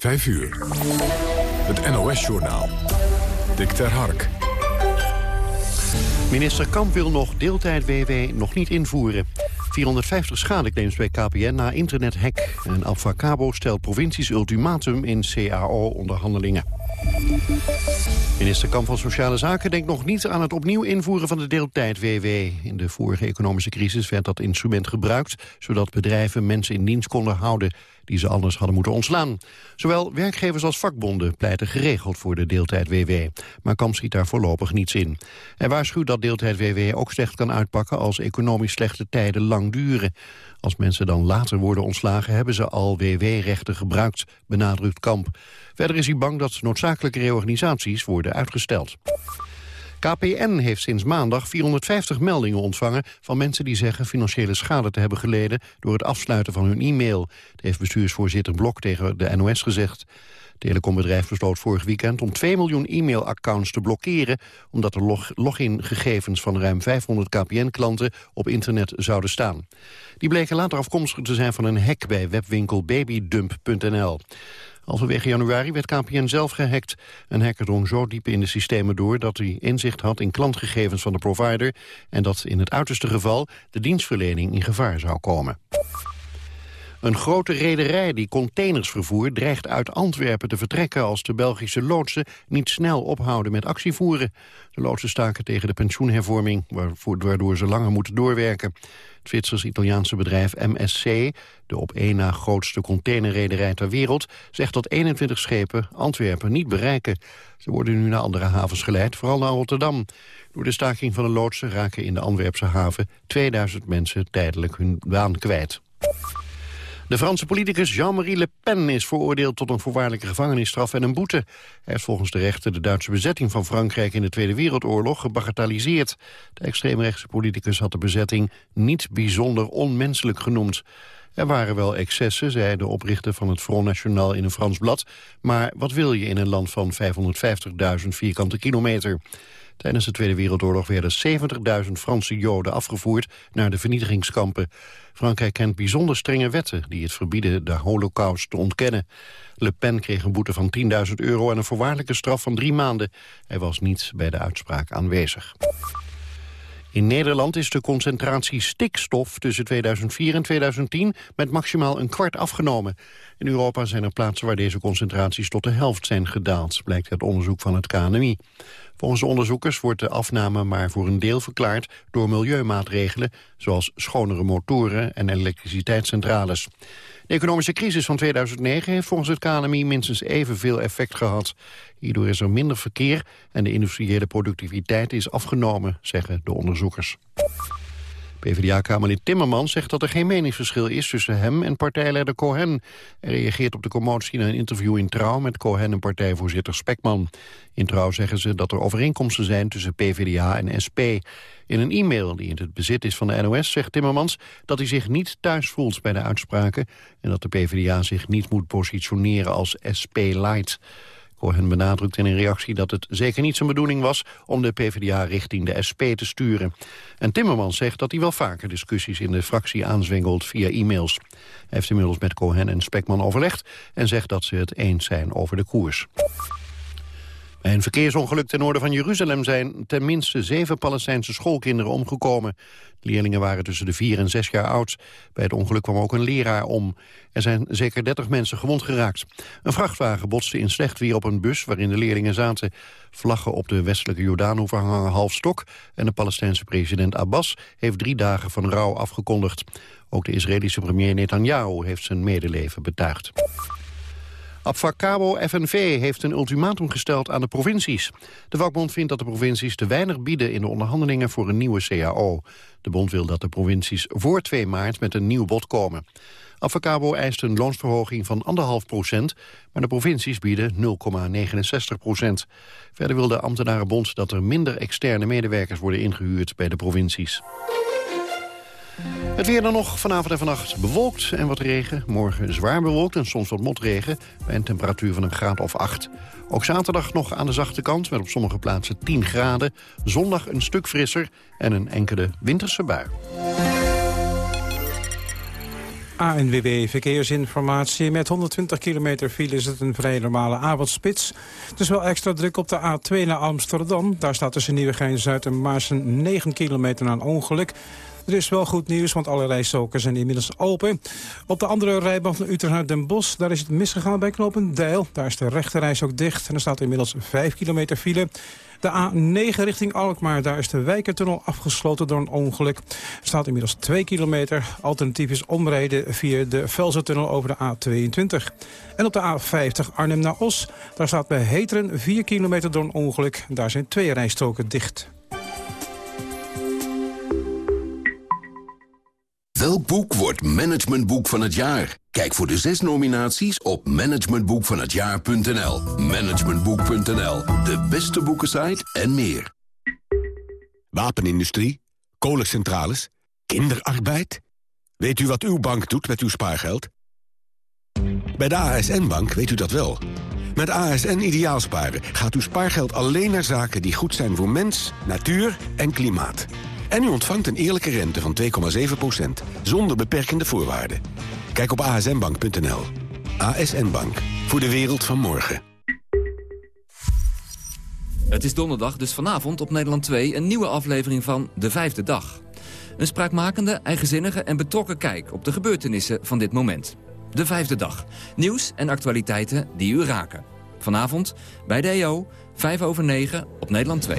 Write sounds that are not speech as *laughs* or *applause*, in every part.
5 uur. Het NOS-journaal. Dick ter Hark. Minister Kamp wil nog deeltijd-WW nog niet invoeren. 450 schadeclaims bij KPN na internethack. En Cabo stelt provincies ultimatum in CAO-onderhandelingen. Minister Kamp van Sociale Zaken denkt nog niet aan het opnieuw invoeren van de deeltijd-WW. In de vorige economische crisis werd dat instrument gebruikt... zodat bedrijven mensen in dienst konden houden die ze anders hadden moeten ontslaan. Zowel werkgevers als vakbonden pleiten geregeld voor de deeltijd-WW. Maar Kamp schiet daar voorlopig niets in. Hij waarschuwt dat deeltijd-WW ook slecht kan uitpakken... als economisch slechte tijden lang duren. Als mensen dan later worden ontslagen... hebben ze al WW-rechten gebruikt, benadrukt Kamp. Verder is hij bang dat noodzakelijke reorganisaties worden uitgesteld. KPN heeft sinds maandag 450 meldingen ontvangen van mensen die zeggen financiële schade te hebben geleden door het afsluiten van hun e-mail. Dat heeft bestuursvoorzitter Blok tegen de NOS gezegd. Telecombedrijf besloot vorig weekend om 2 miljoen e-mailaccounts te blokkeren... omdat de log logingegevens van ruim 500 KPN-klanten op internet zouden staan. Die bleken later afkomstig te zijn van een hack bij webwinkel babydump.nl. Halverwege januari werd KPN zelf gehackt. Een hacker drong zo diep in de systemen door dat hij inzicht had in klantgegevens van de provider... en dat in het uiterste geval de dienstverlening in gevaar zou komen. Een grote rederij die containers vervoert dreigt uit Antwerpen te vertrekken als de Belgische loodsen niet snel ophouden met actievoeren. De loodsen staken tegen de pensioenhervorming, waardoor ze langer moeten doorwerken. Het Zwitsers-Italiaanse bedrijf MSC, de op één na grootste containerrederij ter wereld, zegt dat 21 schepen Antwerpen niet bereiken. Ze worden nu naar andere havens geleid, vooral naar Rotterdam. Door de staking van de loodsen raken in de Antwerpse haven 2000 mensen tijdelijk hun baan kwijt. De Franse politicus Jean-Marie Le Pen is veroordeeld tot een voorwaardelijke gevangenisstraf en een boete. Hij heeft volgens de rechter de Duitse bezetting van Frankrijk in de Tweede Wereldoorlog gebagatelliseerd. De extreemrechtse politicus had de bezetting niet bijzonder onmenselijk genoemd. Er waren wel excessen, zei de oprichter van het Front National in een Frans blad. Maar wat wil je in een land van 550.000 vierkante kilometer? Tijdens de Tweede Wereldoorlog werden 70.000 Franse Joden afgevoerd naar de vernietigingskampen. Frankrijk kent bijzonder strenge wetten die het verbieden de holocaust te ontkennen. Le Pen kreeg een boete van 10.000 euro en een voorwaardelijke straf van drie maanden. Hij was niet bij de uitspraak aanwezig. In Nederland is de concentratie stikstof tussen 2004 en 2010 met maximaal een kwart afgenomen. In Europa zijn er plaatsen waar deze concentraties tot de helft zijn gedaald, blijkt uit onderzoek van het KNMI. Volgens de onderzoekers wordt de afname maar voor een deel verklaard door milieumaatregelen, zoals schonere motoren en elektriciteitscentrales. De economische crisis van 2009 heeft volgens het KNMI minstens evenveel effect gehad. Hierdoor is er minder verkeer en de industriële productiviteit is afgenomen, zeggen de onderzoekers. PvdA-kamerlid Timmermans zegt dat er geen meningsverschil is tussen hem en partijleider Cohen. Hij reageert op de commotie in een interview in Trouw met Cohen en partijvoorzitter Spekman. In Trouw zeggen ze dat er overeenkomsten zijn tussen PvdA en SP. In een e-mail die in het bezit is van de NOS zegt Timmermans dat hij zich niet thuis voelt bij de uitspraken en dat de PvdA zich niet moet positioneren als SP-light. Cohen benadrukt in een reactie dat het zeker niet zijn bedoeling was... om de PvdA richting de SP te sturen. En Timmermans zegt dat hij wel vaker discussies in de fractie aanzwengelt via e-mails. Hij heeft inmiddels met Cohen en Spekman overlegd... en zegt dat ze het eens zijn over de koers. Bij een verkeersongeluk ten noorden van Jeruzalem zijn ten minste zeven Palestijnse schoolkinderen omgekomen. De leerlingen waren tussen de vier en zes jaar oud. Bij het ongeluk kwam ook een leraar om. Er zijn zeker dertig mensen gewond geraakt. Een vrachtwagen botste in slecht weer op een bus waarin de leerlingen zaten. Vlaggen op de westelijke Jordaanhoever hangen half stok... en de Palestijnse president Abbas heeft drie dagen van rouw afgekondigd. Ook de Israëlische premier Netanyahu heeft zijn medeleven betuigd. Abfacabo FNV heeft een ultimatum gesteld aan de provincies. De vakbond vindt dat de provincies te weinig bieden in de onderhandelingen voor een nieuwe CAO. De bond wil dat de provincies voor 2 maart met een nieuw bod komen. Abfacabo eist een loonsverhoging van 1,5 procent, maar de provincies bieden 0,69 procent. Verder wil de ambtenarenbond dat er minder externe medewerkers worden ingehuurd bij de provincies. Het weer dan nog vanavond en vannacht bewolkt en wat regen. Morgen zwaar bewolkt en soms wat motregen bij een temperatuur van een graad of 8. Ook zaterdag nog aan de zachte kant met op sommige plaatsen 10 graden. Zondag een stuk frisser en een enkele winterse bui. ANWB Verkeersinformatie. Met 120 kilometer file is het een vrij normale avondspits. Het is wel extra druk op de A2 naar Amsterdam. Daar staat tussen Nieuwegein-Zuid en Maarsen 9 kilometer een ongeluk. Er is wel goed nieuws, want alle rijstroken zijn inmiddels open. Op de andere rijbaan van Utrecht naar Den Bosch, daar is het misgegaan bij knooppunt Deil. Daar is de rechterreis ook dicht en er staat inmiddels 5 kilometer file. De A9 richting Alkmaar, daar is de Wijkertunnel afgesloten door een ongeluk. Er staat inmiddels 2 kilometer. Alternatief is omrijden via de Velsertunnel over de A22. En op de A50 Arnhem naar Os, daar staat bij Heteren 4 kilometer door een ongeluk. Daar zijn twee rijstroken dicht. Welk boek wordt managementboek van het jaar? Kijk voor de zes nominaties op managementboekvanhetjaar.nl. Managementboek.nl, de beste boekensite en meer. Wapenindustrie, kolencentrales, kinderarbeid. Weet u wat uw bank doet met uw spaargeld? Bij de ASN-bank weet u dat wel. Met ASN Ideaalsparen gaat uw spaargeld alleen naar zaken die goed zijn voor mens, natuur en klimaat. En u ontvangt een eerlijke rente van 2,7%, zonder beperkende voorwaarden. Kijk op asnbank.nl. ASN Bank, voor de wereld van morgen. Het is donderdag, dus vanavond op Nederland 2 een nieuwe aflevering van De Vijfde Dag. Een spraakmakende, eigenzinnige en betrokken kijk op de gebeurtenissen van dit moment. De Vijfde Dag. Nieuws en actualiteiten die u raken. Vanavond bij de EO, 5 over 9 op Nederland 2.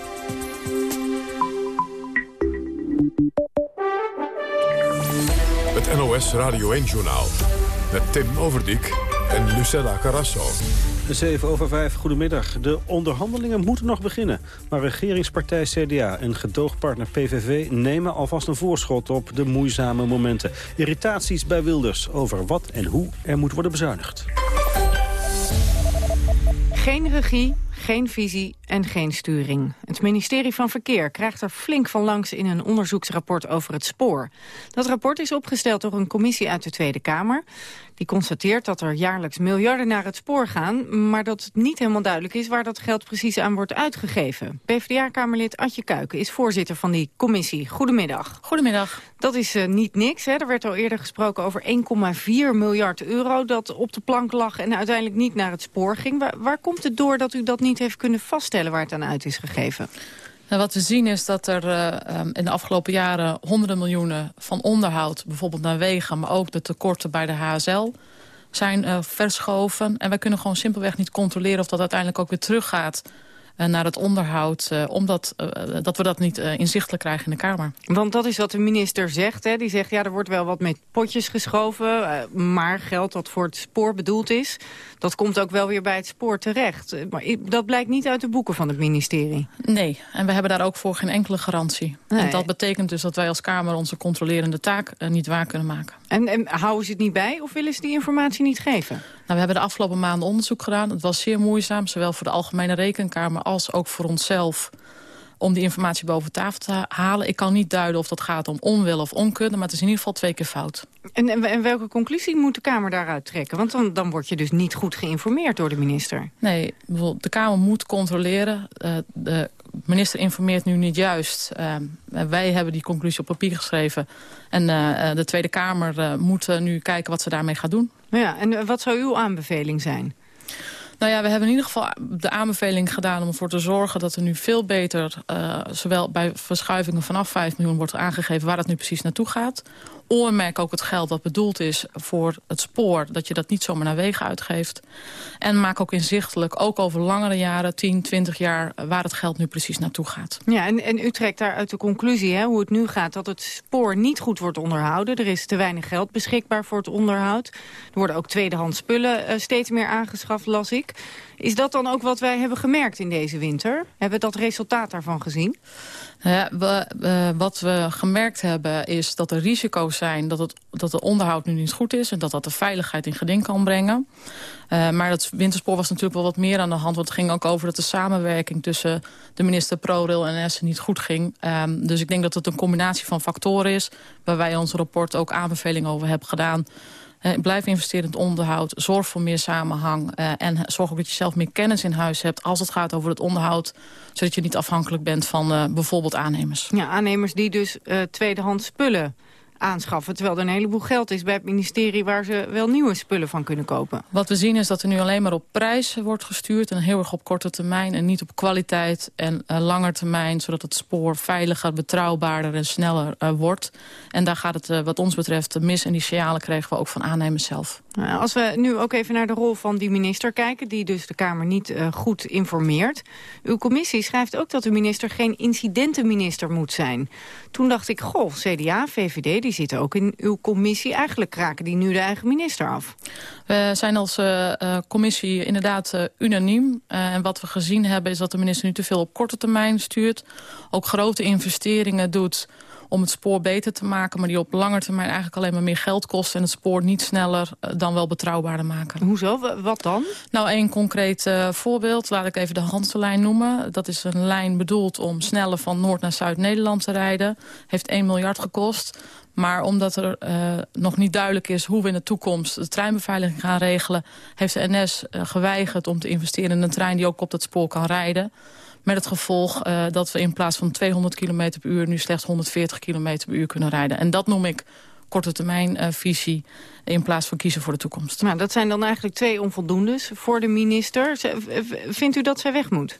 Het NOS Radio 1-journaal. Met Tim Overdijk en Lucella Carrasso. 7 over 5, goedemiddag. De onderhandelingen moeten nog beginnen. Maar regeringspartij CDA en gedoogpartner PVV nemen alvast een voorschot op de moeizame momenten. Irritaties bij Wilders over wat en hoe er moet worden bezuinigd. Geen regie, geen visie en geen sturing. Het ministerie van Verkeer krijgt er flink van langs in een onderzoeksrapport over het spoor. Dat rapport is opgesteld door een commissie uit de Tweede Kamer. Die constateert dat er jaarlijks miljarden naar het spoor gaan... maar dat het niet helemaal duidelijk is waar dat geld precies aan wordt uitgegeven. PvdA-kamerlid Adje Kuiken is voorzitter van die commissie. Goedemiddag. Goedemiddag. Dat is uh, niet niks. Hè? Er werd al eerder gesproken over 1,4 miljard euro... dat op de plank lag en uiteindelijk niet naar het spoor ging. Waar, waar komt het door dat u dat niet heeft kunnen vaststellen waar het aan uit is gegeven? Nou, wat we zien is dat er uh, in de afgelopen jaren honderden miljoenen van onderhoud... bijvoorbeeld naar wegen, maar ook de tekorten bij de HSL zijn uh, verschoven. En wij kunnen gewoon simpelweg niet controleren of dat uiteindelijk ook weer teruggaat naar het onderhoud, uh, omdat uh, dat we dat niet inzichtelijk krijgen in de Kamer. Want dat is wat de minister zegt. Hè? Die zegt, ja, er wordt wel wat met potjes geschoven, maar geld dat voor het spoor bedoeld is, dat komt ook wel weer bij het spoor terecht. Maar dat blijkt niet uit de boeken van het ministerie. Nee, en we hebben daar ook voor geen enkele garantie. Nee. En dat betekent dus dat wij als Kamer onze controlerende taak niet waar kunnen maken. En, en houden ze het niet bij of willen ze die informatie niet geven? Nou, we hebben de afgelopen maanden onderzoek gedaan. Het was zeer moeizaam, zowel voor de Algemene Rekenkamer als ook voor onszelf om die informatie boven tafel te halen. Ik kan niet duiden of dat gaat om onwil of onkunde, maar het is in ieder geval twee keer fout. En, en, en welke conclusie moet de Kamer daaruit trekken? Want dan, dan word je dus niet goed geïnformeerd door de minister. Nee, de Kamer moet controleren. Uh, de minister informeert nu niet juist. Uh, wij hebben die conclusie op papier geschreven. En uh, de Tweede Kamer moet nu kijken wat ze daarmee gaat doen. Ja, en wat zou uw aanbeveling zijn? Nou ja, we hebben in ieder geval de aanbeveling gedaan om ervoor te zorgen dat er nu veel beter, uh, zowel bij verschuivingen vanaf 5 miljoen wordt aangegeven waar het nu precies naartoe gaat. Oormerk ook het geld dat bedoeld is voor het spoor, dat je dat niet zomaar naar wegen uitgeeft. En maak ook inzichtelijk, ook over langere jaren, 10, 20 jaar, waar het geld nu precies naartoe gaat. Ja, en, en u trekt daar uit de conclusie, hè, hoe het nu gaat, dat het spoor niet goed wordt onderhouden. Er is te weinig geld beschikbaar voor het onderhoud. Er worden ook tweedehands spullen uh, steeds meer aangeschaft, las ik. Is dat dan ook wat wij hebben gemerkt in deze winter? Hebben we dat resultaat daarvan gezien? Ja, we, uh, wat we gemerkt hebben is dat er risico's zijn... dat het, dat het onderhoud nu niet goed is... en dat dat de veiligheid in geding kan brengen. Uh, maar dat winterspoor was natuurlijk wel wat meer aan de hand. Want het ging ook over dat de samenwerking tussen de minister ProRail en Essen niet goed ging. Um, dus ik denk dat het een combinatie van factoren is... waar wij in ons rapport ook aanbevelingen over hebben gedaan... Uh, blijf investeren in het onderhoud. Zorg voor meer samenhang. Uh, en zorg ook dat je zelf meer kennis in huis hebt als het gaat over het onderhoud. Zodat je niet afhankelijk bent van uh, bijvoorbeeld aannemers. Ja, aannemers die dus tweedehands spullen aanschaffen. Terwijl er een heleboel geld is bij het ministerie waar ze wel nieuwe spullen van kunnen kopen. Wat we zien is dat er nu alleen maar op prijs wordt gestuurd. En heel erg op korte termijn en niet op kwaliteit en uh, langer termijn. Zodat het spoor veiliger, betrouwbaarder en sneller uh, wordt. En daar gaat het uh, wat ons betreft mis. En die signalen kregen we ook van aannemers zelf. Nou, als we nu ook even naar de rol van die minister kijken... die dus de Kamer niet goed informeert. Uw commissie schrijft ook dat de minister geen incidentenminister moet zijn. Toen dacht ik, goh, CDA, VVD, die zitten ook in uw commissie. Eigenlijk kraken die nu de eigen minister af. We zijn als uh, commissie inderdaad uh, unaniem. Uh, en wat we gezien hebben is dat de minister nu te veel op korte termijn stuurt. Ook grote investeringen doet om het spoor beter te maken... maar die op lange termijn eigenlijk alleen maar meer geld kosten... en het spoor niet sneller dan wel betrouwbaarder maken. Hoezo? Wat dan? Nou, één concreet uh, voorbeeld. Laat ik even de Hanselijn noemen. Dat is een lijn bedoeld om sneller van Noord naar Zuid-Nederland te rijden. Heeft 1 miljard gekost. Maar omdat er uh, nog niet duidelijk is hoe we in de toekomst de treinbeveiliging gaan regelen... heeft de NS uh, geweigerd om te investeren in een trein die ook op dat spoor kan rijden. Met het gevolg uh, dat we in plaats van 200 km per uur... nu slechts 140 km per uur kunnen rijden. En dat noem ik korte termijn visie in plaats van kiezen voor de toekomst. Nou, dat zijn dan eigenlijk twee onvoldoendes voor de minister. Vindt u dat zij weg moet?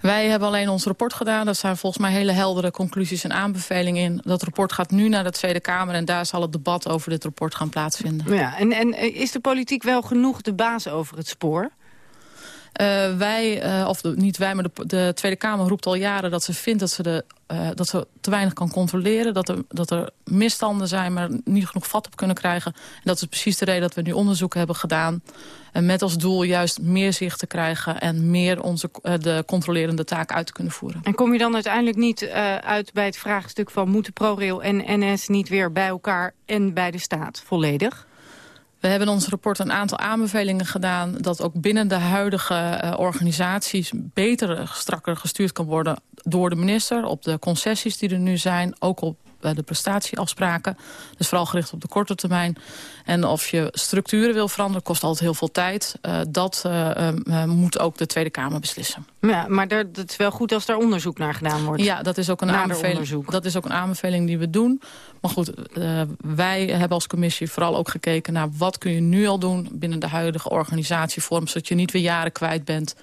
Wij hebben alleen ons rapport gedaan. Dat zijn volgens mij hele heldere conclusies en aanbevelingen in. Dat rapport gaat nu naar de Tweede Kamer... en daar zal het debat over dit rapport gaan plaatsvinden. Ja, en, en is de politiek wel genoeg de baas over het spoor? Uh, wij, uh, of niet wij, maar de, de, Tweede Kamer roept al jaren dat ze vindt dat ze, de, uh, dat ze te weinig kan controleren. Dat er, dat er misstanden zijn, maar niet genoeg vat op kunnen krijgen. En dat is precies de reden dat we nu onderzoek hebben gedaan. Met als doel juist meer zicht te krijgen en meer onze, de controlerende taak uit te kunnen voeren. En kom je dan uiteindelijk niet uit bij het vraagstuk van moeten ProRail en NS niet weer bij elkaar en bij de staat volledig? We hebben in ons rapport een aantal aanbevelingen gedaan... dat ook binnen de huidige uh, organisaties beter, strakker gestuurd kan worden door de minister... op de concessies die er nu zijn, ook op de prestatieafspraken. Dus vooral gericht op de korte termijn. En of je structuren wil veranderen, kost altijd heel veel tijd. Uh, dat uh, moet ook de Tweede Kamer beslissen. Ja, maar dat is wel goed als daar onderzoek naar gedaan wordt. Ja, dat is ook een, aanbeveling, dat is ook een aanbeveling die we doen. Maar goed, wij hebben als commissie vooral ook gekeken naar... wat kun je nu al doen binnen de huidige organisatievorm... zodat je niet weer jaren kwijt bent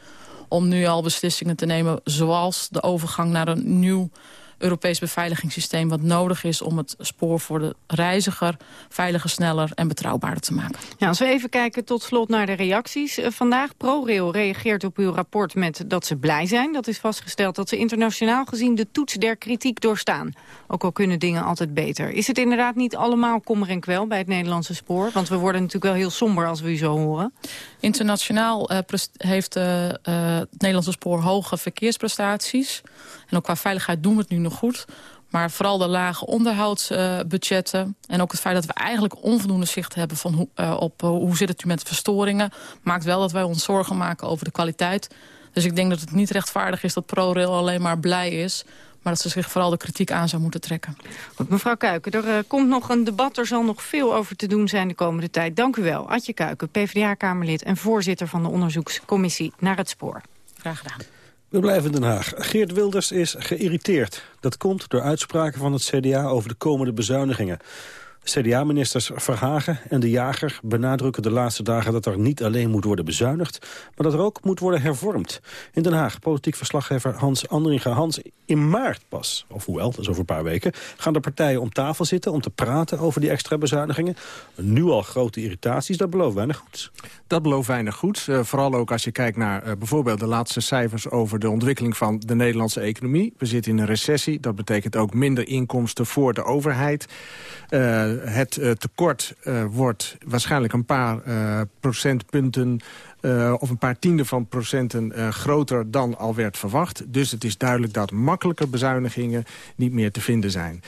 om nu al beslissingen te nemen... zoals de overgang naar een nieuw Europees beveiligingssysteem wat nodig is om het spoor voor de reiziger veiliger, sneller en betrouwbaarder te maken. Ja, als we even kijken tot slot naar de reacties. Uh, vandaag ProRail reageert op uw rapport met dat ze blij zijn. Dat is vastgesteld dat ze internationaal gezien de toets der kritiek doorstaan. Ook al kunnen dingen altijd beter. Is het inderdaad niet allemaal kommer en kwel bij het Nederlandse spoor? Want we worden natuurlijk wel heel somber als we u zo horen. Internationaal uh, heeft uh, het Nederlandse spoor hoge verkeersprestaties. En ook qua veiligheid doen we het nu nog goed. Maar vooral de lage onderhoudsbudgetten... Uh, en ook het feit dat we eigenlijk onvoldoende zicht hebben... Van hoe, uh, op uh, hoe zit het nu met verstoringen... maakt wel dat wij ons zorgen maken over de kwaliteit. Dus ik denk dat het niet rechtvaardig is dat ProRail alleen maar blij is... maar dat ze zich vooral de kritiek aan zou moeten trekken. Goed, mevrouw Kuiken, er komt nog een debat. Er zal nog veel over te doen zijn de komende tijd. Dank u wel. Adje Kuiken, PvdA-kamerlid en voorzitter van de onderzoekscommissie naar het spoor. Graag gedaan. We blijven in Den Haag. Geert Wilders is geïrriteerd. Dat komt door uitspraken van het CDA over de komende bezuinigingen. CDA-ministers Verhagen en De Jager benadrukken de laatste dagen dat er niet alleen moet worden bezuinigd, maar dat er ook moet worden hervormd. In Den Haag, politiek verslaggever Hans Andringa. Hans, in maart pas, of hoewel, dat is over een paar weken, gaan de partijen om tafel zitten om te praten over die extra bezuinigingen. Nu al grote irritaties, dat belooft weinig goeds. Dat belooft weinig goeds. Uh, vooral ook als je kijkt naar uh, bijvoorbeeld de laatste cijfers over de ontwikkeling van de Nederlandse economie. We zitten in een recessie, dat betekent ook minder inkomsten voor de overheid. Uh, het uh, tekort uh, wordt waarschijnlijk een paar procentpunten of een paar tienden van procenten groter dan al werd verwacht. Dus het is duidelijk dat makkelijke bezuinigingen niet meer te vinden zijn.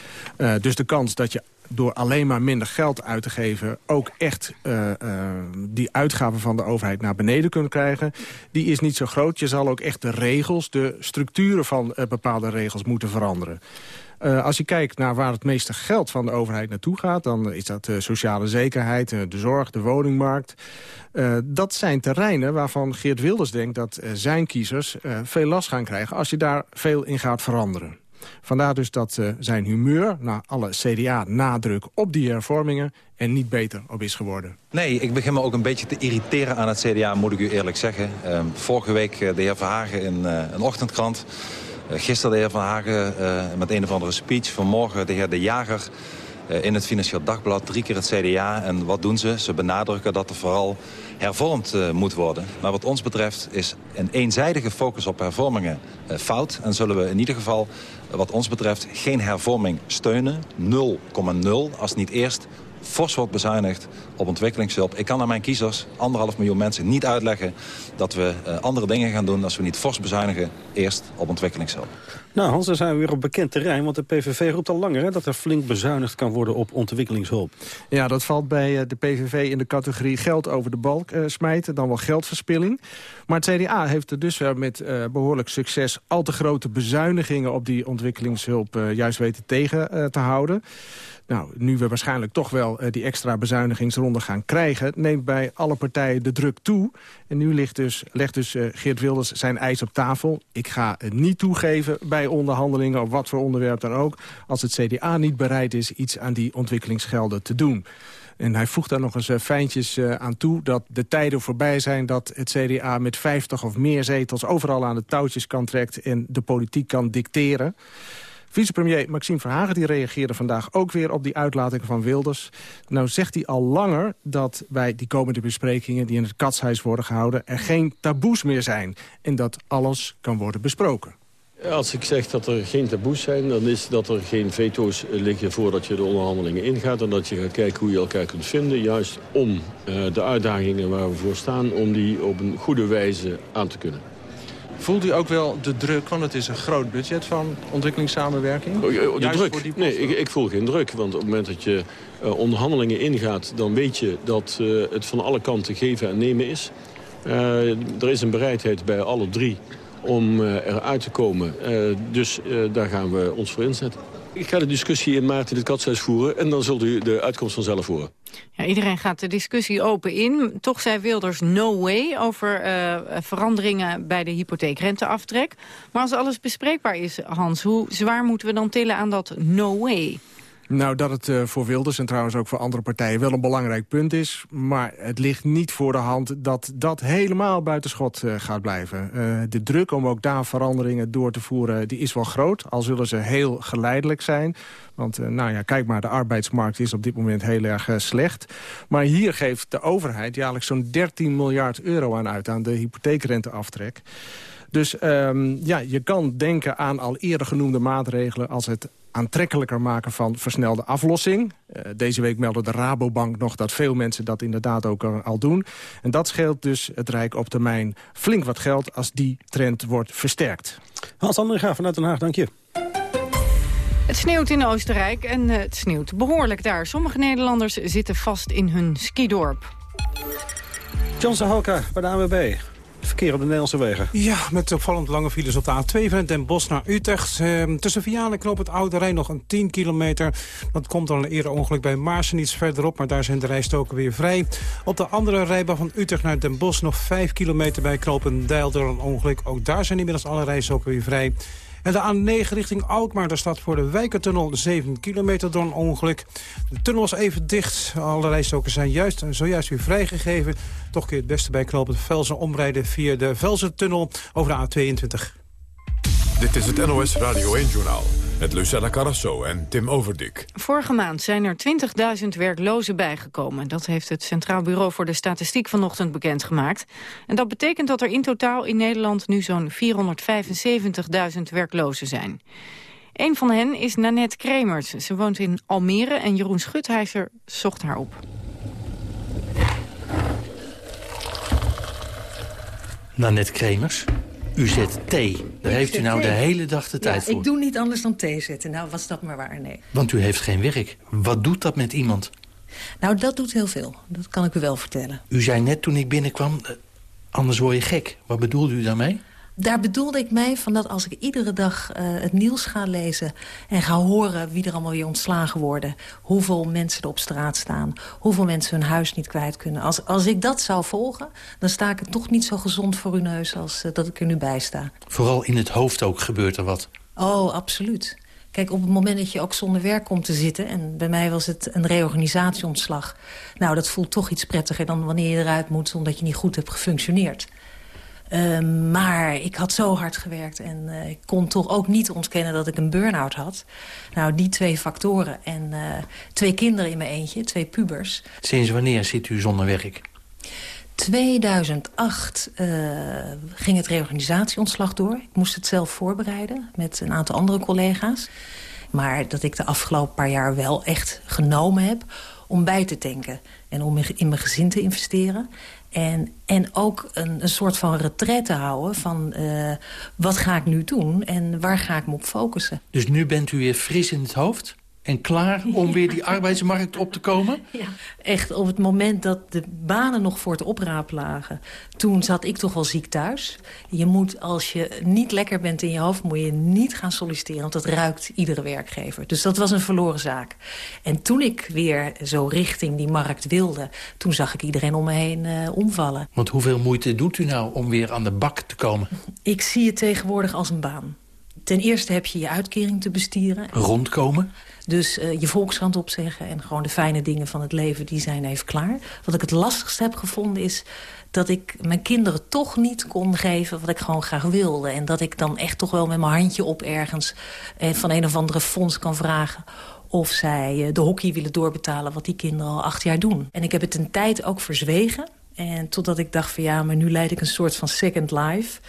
Dus de kans dat je door alleen maar minder geld uit te geven... ook echt uh, uh, die uitgaven van de overheid naar beneden kunt krijgen... die is niet zo groot. Je zal ook echt de regels, de structuren van uh, bepaalde regels moeten veranderen. Als je kijkt naar waar het meeste geld van de overheid naartoe gaat... dan is dat de sociale zekerheid, de zorg, de woningmarkt. Dat zijn terreinen waarvan Geert Wilders denkt dat zijn kiezers veel last gaan krijgen... als je daar veel in gaat veranderen. Vandaar dus dat uh, zijn humeur, na alle CDA-nadruk op die hervormingen... er niet beter op is geworden. Nee, ik begin me ook een beetje te irriteren aan het CDA, moet ik u eerlijk zeggen. Uh, vorige week uh, de heer Verhagen in een ochtendkrant. gisteren de heer Verhagen met een of andere speech. Vanmorgen de heer De Jager in het Financieel Dagblad. Drie keer het CDA. En wat doen ze? Ze benadrukken dat er vooral hervormd moet worden. Maar wat ons betreft is een eenzijdige focus op hervormingen fout. En zullen we in ieder geval, wat ons betreft, geen hervorming steunen. 0,0 als niet eerst fors wordt bezuinigd op ontwikkelingshulp. Ik kan aan mijn kiezers, anderhalf miljoen mensen, niet uitleggen... dat we uh, andere dingen gaan doen als we niet fors bezuinigen... eerst op ontwikkelingshulp. Nou, Hans, dan zijn we weer op bekend terrein. Want de PVV roept al langer dat er flink bezuinigd kan worden op ontwikkelingshulp. Ja, dat valt bij de PVV in de categorie geld over de balk uh, smijten. Dan wel geldverspilling. Maar het CDA heeft er dus met uh, behoorlijk succes... al te grote bezuinigingen op die ontwikkelingshulp juist weten tegen te houden. Nou, nu we waarschijnlijk toch wel uh, die extra bezuinigingsronde gaan krijgen... neemt bij alle partijen de druk toe. En nu ligt dus, legt dus uh, Geert Wilders zijn eis op tafel. Ik ga het niet toegeven bij onderhandelingen, of wat voor onderwerp dan ook... als het CDA niet bereid is iets aan die ontwikkelingsgelden te doen. En hij voegt daar nog eens uh, fijntjes aan toe dat de tijden voorbij zijn... dat het CDA met 50 of meer zetels overal aan de touwtjes kan trekken... en de politiek kan dicteren. Vicepremier Maxime Verhagen die reageerde vandaag ook weer op die uitlatingen van Wilders. Nou zegt hij al langer dat bij die komende besprekingen... die in het katshuis worden gehouden, er geen taboes meer zijn. En dat alles kan worden besproken. Als ik zeg dat er geen taboes zijn, dan is dat er geen veto's liggen voordat je de onderhandelingen ingaat. En dat je gaat kijken hoe je elkaar kunt vinden. Juist om uh, de uitdagingen waar we voor staan, om die op een goede wijze aan te kunnen. Voelt u ook wel de druk, want het is een groot budget van ontwikkelingssamenwerking? Oh, de Juist druk? Nee, ik, ik, voel geen druk. Want op het moment dat je uh, onderhandelingen ingaat... dan weet je dat uh, het van alle kanten geven en nemen is. Uh, er is een bereidheid bij alle drie om eruit te komen. dus daar gaan we ons voor inzetten. Ik ga de discussie in maart in het katshuis voeren... en dan zult u de uitkomst vanzelf horen. Ja, iedereen gaat de discussie open in. Toch zei Wilders no way over uh, veranderingen bij de hypotheekrenteaftrek. Maar als alles bespreekbaar is, Hans, hoe zwaar moeten we dan tillen aan dat no way? Nou, dat het uh, voor Wilders en trouwens ook voor andere partijen wel een belangrijk punt is. Maar het ligt niet voor de hand dat dat helemaal buitenschot uh, gaat blijven. Uh, de druk om ook daar veranderingen door te voeren, die is wel groot. Al zullen ze heel geleidelijk zijn. Want nou ja, kijk maar, de arbeidsmarkt is op dit moment heel erg slecht. Maar hier geeft de overheid jaarlijks zo'n 13 miljard euro aan uit... aan de hypotheekrenteaftrek. Dus um, ja, je kan denken aan al eerder genoemde maatregelen... als het aantrekkelijker maken van versnelde aflossing. Uh, deze week meldde de Rabobank nog dat veel mensen dat inderdaad ook al doen. En dat scheelt dus het Rijk op termijn flink wat geld... als die trend wordt versterkt. Hans Graaf vanuit Den Haag, dank je. Het sneeuwt in Oostenrijk en het sneeuwt behoorlijk daar. Sommige Nederlanders zitten vast in hun skidorp. John Sahoka bij de AWB verkeer op de Nederlandse wegen. Ja, met opvallend lange files op de A2 van Den Bosch naar Utrecht. Eh, tussen Vianen en Knoop het Oude Rijn nog een 10 kilometer. Dat komt dan een eerder ongeluk bij Maarsen iets verderop, maar daar zijn de rijstoken weer vrij. Op de andere rijbaan van Utrecht naar Den Bosch nog 5 kilometer bij Knopendijl door een ongeluk. Ook daar zijn inmiddels alle rijstoken weer vrij. En de A9 richting Alkmaar, daar staat voor de Wijkertunnel 7 kilometer door een ongeluk. De tunnel is even dicht. Alle rijstoken zijn juist, zojuist weer vrijgegeven. Toch kun je het beste bij knopen Velzen omrijden via de Velzen-tunnel over de A22. Dit is het NOS Radio 1-journaal met Lucella Carrasso en Tim Overdik. Vorige maand zijn er 20.000 werklozen bijgekomen. Dat heeft het Centraal Bureau voor de Statistiek vanochtend bekendgemaakt. En dat betekent dat er in totaal in Nederland nu zo'n 475.000 werklozen zijn. Een van hen is Nanette Kremers. Ze woont in Almere en Jeroen Schutheiser zocht haar op. Nanette Kremers, u zet thee. Daar heeft u nou de hele dag de tijd voor. ik doe niet anders dan thee zetten. Nou, was dat maar waar, nee. Want u heeft geen werk. Wat doet dat met iemand? Nou, dat doet heel veel. Dat kan ik u wel vertellen. U zei net toen ik binnenkwam, eh, anders word je gek. Wat bedoelde u daarmee? Daar bedoelde ik mee van dat als ik iedere dag uh, het nieuws ga lezen... en ga horen wie er allemaal weer ontslagen worden... hoeveel mensen er op straat staan... hoeveel mensen hun huis niet kwijt kunnen. Als, als ik dat zou volgen, dan sta ik het toch niet zo gezond voor uw neus... als uh, dat ik er nu bij sta. Vooral in het hoofd ook gebeurt er wat. Oh, absoluut. Kijk, op het moment dat je ook zonder werk komt te zitten... en bij mij was het een reorganisatieontslag... nou, dat voelt toch iets prettiger dan wanneer je eruit moet... omdat je niet goed hebt gefunctioneerd. Uh, maar ik had zo hard gewerkt en uh, ik kon toch ook niet ontkennen dat ik een burn-out had. Nou, die twee factoren en uh, twee kinderen in mijn eentje, twee pubers. Sinds wanneer zit u zonder werk? 2008 ging het reorganisatieontslag door. Ik moest het zelf voorbereiden met een aantal andere collega's. Maar dat ik de afgelopen paar jaar wel echt genomen heb om bij te tanken. En om in mijn gezin te investeren. En, en ook een, een soort van retret te houden van uh, wat ga ik nu doen en waar ga ik me op focussen. Dus nu bent u weer fris in het hoofd? En klaar om weer die *laughs* arbeidsmarkt op te komen? Ja, echt op het moment dat de banen nog voor het opraap lagen... toen zat ik toch wel ziek thuis. Je moet, als je niet lekker bent in je hoofd... moet je niet gaan solliciteren, want dat ruikt iedere werkgever. Dus dat was een verloren zaak. En toen ik weer zo richting die markt wilde... toen zag ik iedereen om me heen uh, omvallen. Want hoeveel moeite doet u nou om weer aan de bak te komen? Ik zie het tegenwoordig als een baan. Ten eerste heb je je uitkering te bestieren. Rondkomen? Dus uh, je volkskrant opzeggen en gewoon de fijne dingen van het leven, die zijn even klaar. Wat ik het lastigste heb gevonden is dat ik mijn kinderen toch niet kon geven wat ik gewoon graag wilde. En dat ik dan echt toch wel met mijn handje op ergens eh, van een of andere fonds kan vragen of zij de hockey willen doorbetalen wat die kinderen al acht jaar doen. En ik heb het een tijd ook verzwegen. En totdat ik dacht van ja, maar nu leid ik een soort van second life.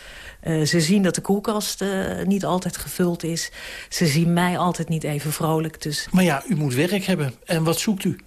Uh, ze zien dat de koelkast uh, niet altijd gevuld is. Ze zien mij altijd niet even vrolijk. Dus... Maar ja, u moet werk hebben. En wat zoekt u?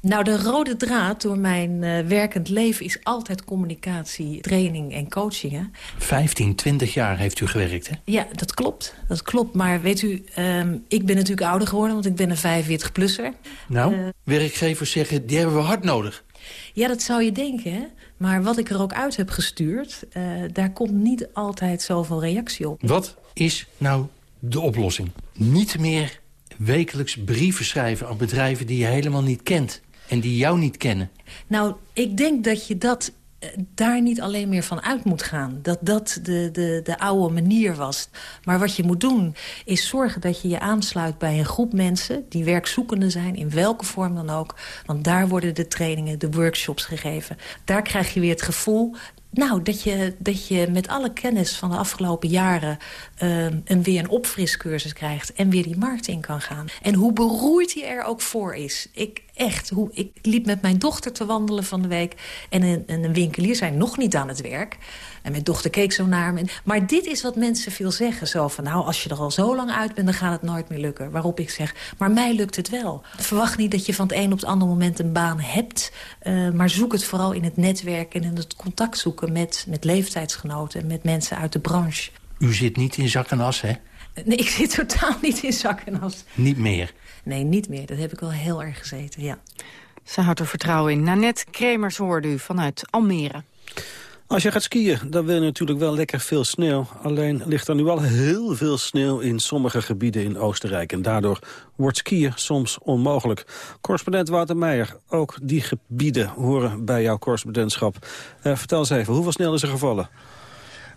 Nou, de rode draad door mijn uh, werkend leven is altijd communicatie, training en coaching. Hè? 15, 20 jaar heeft u gewerkt, hè? Ja, dat klopt. Dat klopt. Maar weet u, um, ik ben natuurlijk ouder geworden, want ik ben een 45-plusser. Nou, uh, werkgevers zeggen, die hebben we hard nodig. Ja, dat zou je denken, hè? Maar wat ik er ook uit heb gestuurd, uh, daar komt niet altijd zoveel reactie op. Wat is nou de oplossing? Niet meer wekelijks brieven schrijven aan bedrijven die je helemaal niet kent. En die jou niet kennen. Nou, ik denk dat je dat daar niet alleen meer van uit moet gaan. Dat dat de, de, de oude manier was. Maar wat je moet doen is zorgen dat je je aansluit bij een groep mensen... die werkzoekende zijn, in welke vorm dan ook. Want daar worden de trainingen, de workshops gegeven. Daar krijg je weer het gevoel... Nou, dat je, dat je met alle kennis van de afgelopen jaren... Uh, een, weer een opfriscursus krijgt en weer die markt in kan gaan. En hoe beroerd hij er ook voor is. Ik, echt, hoe, ik liep met mijn dochter te wandelen van de week... en een, een winkelier zijn nog niet aan het werk... En mijn dochter keek zo naar me. Maar dit is wat mensen veel zeggen. Zo van, nou, als je er al zo lang uit bent, dan gaat het nooit meer lukken. Waarop ik zeg, maar mij lukt het wel. Verwacht niet dat je van het een op het andere moment een baan hebt. Uh, maar zoek het vooral in het netwerk en in het contact zoeken... met, met leeftijdsgenoten en met mensen uit de branche. U zit niet in zak en as, hè? Nee, ik zit totaal niet in zak en as. Niet meer? Nee, niet meer. Dat heb ik wel heel erg gezeten, ja. Ze houdt er vertrouwen in. Nanette Kremers hoorde u vanuit Almere. Als je gaat skiën, dan wil je natuurlijk wel lekker veel sneeuw. Alleen ligt er nu al heel veel sneeuw in sommige gebieden in Oostenrijk. En daardoor wordt skiën soms onmogelijk. Correspondent Wouter Meijer, ook die gebieden horen bij jouw correspondentschap. Uh, vertel eens even, hoeveel sneeuw is er gevallen?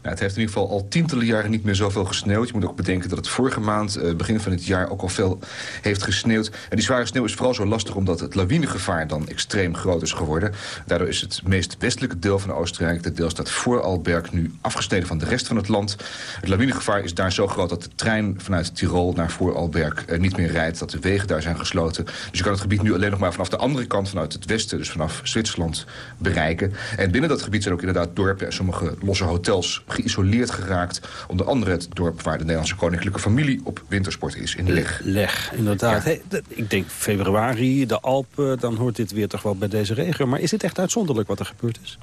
Nou, het heeft in ieder geval al tientallen jaren niet meer zoveel gesneeuwd. Je moet ook bedenken dat het vorige maand, uh, begin van het jaar, ook al veel heeft gesneeuwd. En die zware sneeuw is vooral zo lastig omdat het lawinegevaar dan extreem groot is geworden. Daardoor is het meest westelijke deel van Oostenrijk, de deelstaat Vooralberg, nu afgesneden van de rest van het land. Het lawinegevaar is daar zo groot dat de trein vanuit Tirol naar Vooralberg uh, niet meer rijdt. Dat de wegen daar zijn gesloten. Dus je kan het gebied nu alleen nog maar vanaf de andere kant, vanuit het westen, dus vanaf Zwitserland, bereiken. En binnen dat gebied zijn ook inderdaad dorpen en sommige losse hotels geïsoleerd geraakt. Onder andere het dorp waar de Nederlandse koninklijke familie op wintersport is, in Leg. Leg, inderdaad. Ja. Hey, ik denk februari, de Alpen, dan hoort dit weer toch wel bij deze regio. Maar is het echt uitzonderlijk wat er gebeurd is?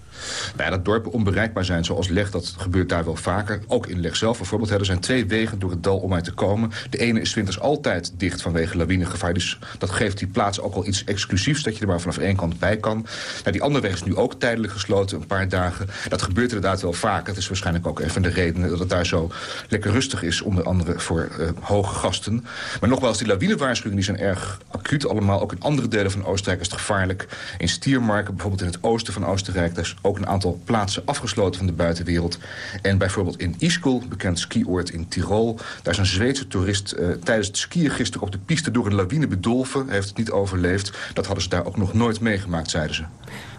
Nou ja, dat dorpen onbereikbaar zijn zoals Leg, dat gebeurt daar wel vaker. Ook in Leg zelf bijvoorbeeld. Hè, er zijn twee wegen door het dal om uit te komen. De ene is winters altijd dicht vanwege lawinegevaar. Dus dat geeft die plaats ook wel iets exclusiefs... dat je er maar vanaf één kant bij kan. Nou, die andere weg is nu ook tijdelijk gesloten, een paar dagen. Dat gebeurt inderdaad wel vaker. Het is waarschijnlijk ook een van de redenen dat het daar zo lekker rustig is... onder andere voor uh, hoge gasten. Maar nogmaals, die lawinewaarschuwingen die zijn erg acuut allemaal. Ook in andere delen van Oostenrijk is het gevaarlijk. In Stiermarken, bijvoorbeeld in het oosten van Oostenrijk... daar is ook een aantal plaatsen afgesloten van de buitenwereld. En bijvoorbeeld in Iskul, bekend skioord in Tirol... daar is een Zweedse toerist uh, tijdens het skiën gisteren op de piste... door een lawine bedolven, heeft het niet overleefd. Dat hadden ze daar ook nog nooit meegemaakt, zeiden ze.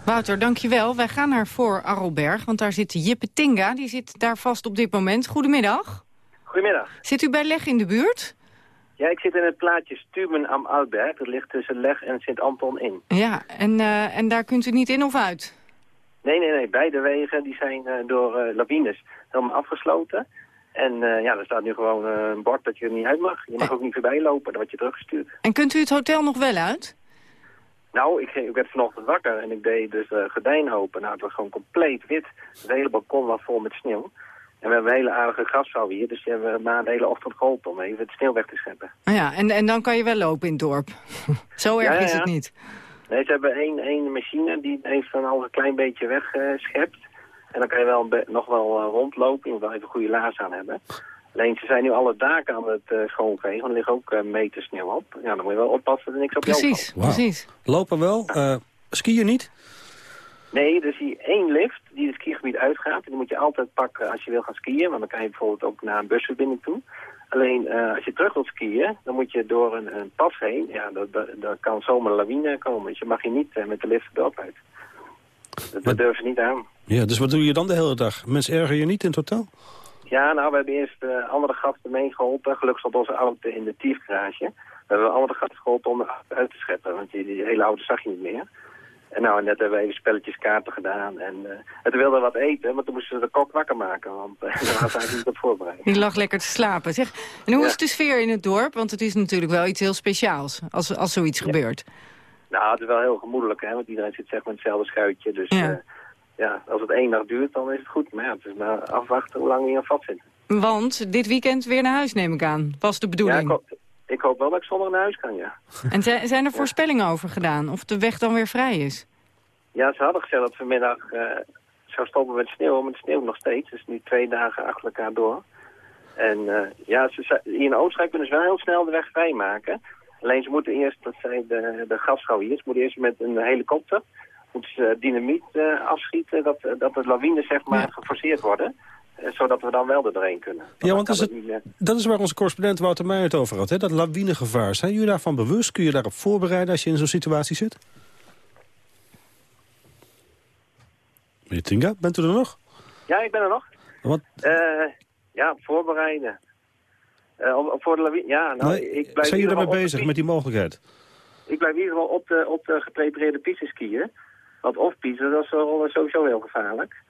Wouter, dankjewel. Wij gaan naar voor Arrelberg, want daar zit Jippe Tinga. Die zit daar vast op dit moment. Goedemiddag. Goedemiddag. Zit u bij Leg in de buurt? Ja, ik zit in het plaatje Stuben am Alberg. Dat ligt tussen Leg en Sint-Anton in. Ja, en, uh, en daar kunt u niet in of uit? Nee, nee, nee. Beide wegen die zijn uh, door uh, lawines helemaal afgesloten. En uh, ja, er staat nu gewoon een bord dat je er niet uit mag. Je mag ook niet voorbij lopen, dan word je teruggestuurd. En kunt u het hotel nog wel uit? Nou, ik, ik werd vanochtend wakker en ik deed dus gordijn open. Nou, het was gewoon compleet wit. Het hele balkon was vol met sneeuw. En we hebben een hele aardige grasvrouw hier, dus die hebben we maar de hele ochtend geholpen om even het sneeuw weg te scheppen. Ah ja, en, en dan kan je wel lopen in het dorp. *laughs* Zo erg ja, ja, is het niet. Nee, ze hebben één, één machine die heeft dan al een klein beetje weggeschept. en dan kan je wel nog wel uh, rondlopen, je moet wel even goede laars aan hebben. Alleen ze zijn nu alle daken aan het uh, schoonvegen. Er liggen ook uh, meter sneeuw op. Ja, dan moet je wel oppassen dat er niks op precies, je wow. Precies, Lopen wel, uh, skiën niet? Nee, er is hier één lift die het skigebied uitgaat. Die moet je altijd pakken als je wil gaan skiën. Want dan kan je bijvoorbeeld ook naar een busverbinding toe. Alleen als je terug wilt skiën, dan moet je door een, een pas heen. Ja, daar kan zomaar een lawine komen. Dus je mag hier niet met de lift het dorp uit. Dat, durven ze niet aan. Ja, dus wat doe je dan de hele dag? Mensen erger je niet in hotel? Ja, nou, we hebben eerst uh, andere gasten meegeholpen. Gelukkig stond onze auto in de tiefgarage. We hebben andere gasten geholpen om de uit te scheppen, want die, die hele auto zag je niet meer. En nou, net hebben we even spelletjes kaarten gedaan. En uh, het wilde wat eten, maar toen moesten ze de kok wakker maken, want uh, *laughs* daar was eigenlijk niet op voorbereid. Die lag lekker te slapen. Zeg, en hoe ja. is de sfeer in het dorp? Want het is natuurlijk wel iets heel speciaals als, als zoiets ja. gebeurt. Nou, het is wel heel gemoedelijk, hè, want iedereen zit zeg maar in hetzelfde schuitje. Dus ja. Uh, ja, als het één dag duurt, dan is het goed. Maar ja, het is maar afwachten hoe lang we in een vat zitten. Want dit weekend weer naar huis, neem ik aan. Was de bedoeling? Ja, hoop, ik hoop wel dat ik zondag naar huis kan, ja. En zijn er voorspellingen over gedaan? Of de weg dan weer vrij is? Ja, ze hadden gezegd dat vanmiddag uh, zou stoppen met sneeuw. Maar het sneeuwt nog steeds. Dus nu twee dagen achter elkaar door. En uh, ja, ze, hier in Oostenrijk kunnen ze wel heel snel de weg vrijmaken. Alleen ze moeten eerst, dat zei de, de gastvrouw hier, ze moeten eerst met een helikopter moeten ze dynamiet uh, afschieten, dat, dat de lawines zeg maar ja. geforceerd worden. Uh, zodat we dan wel er doorheen kunnen. Ja, want is het, het dat is waar onze correspondent Wouter Meijer het over had, hè? dat lawinegevaar. Zijn jullie daarvan bewust? Kun je daarop voorbereiden als je in zo'n situatie zit? Meneer Tinga, bent u er nog? Ja, ik ben er nog. Wat? Uh, ja, voorbereiden. voor de lawine, ja. Nou, nee, ik blijf zijn jullie daarmee bezig, met die mogelijkheid? Ik blijf in ieder geval op de, op de geprepareerde piste skiën. Want off-piste, dat is sowieso heel gevaarlijk.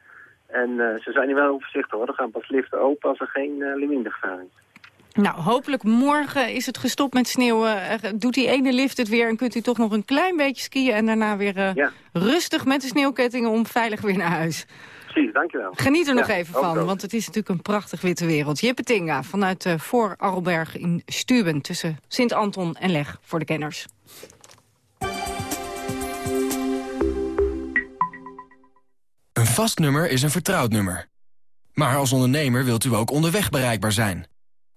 En uh, ze zijn hier wel voorzichtig hoor. Er gaan pas liften open als er geen uh, lawinegevaar is. Nou, hopelijk morgen is het gestopt met sneeuwen. Uh, doet die ene lift het weer en kunt u toch nog een klein beetje skiën... en daarna weer ja. rustig met de sneeuwkettingen om veilig weer naar huis. Precies, dankjewel. Geniet er nog even van, want het is natuurlijk een prachtig witte wereld. Jippe Tinga vanuit uh, voor Arlberg in Stuben tussen Sint-Anton en Leg voor de kenners. Een vast nummer is een vertrouwd nummer. Maar als ondernemer wilt u ook onderweg bereikbaar zijn.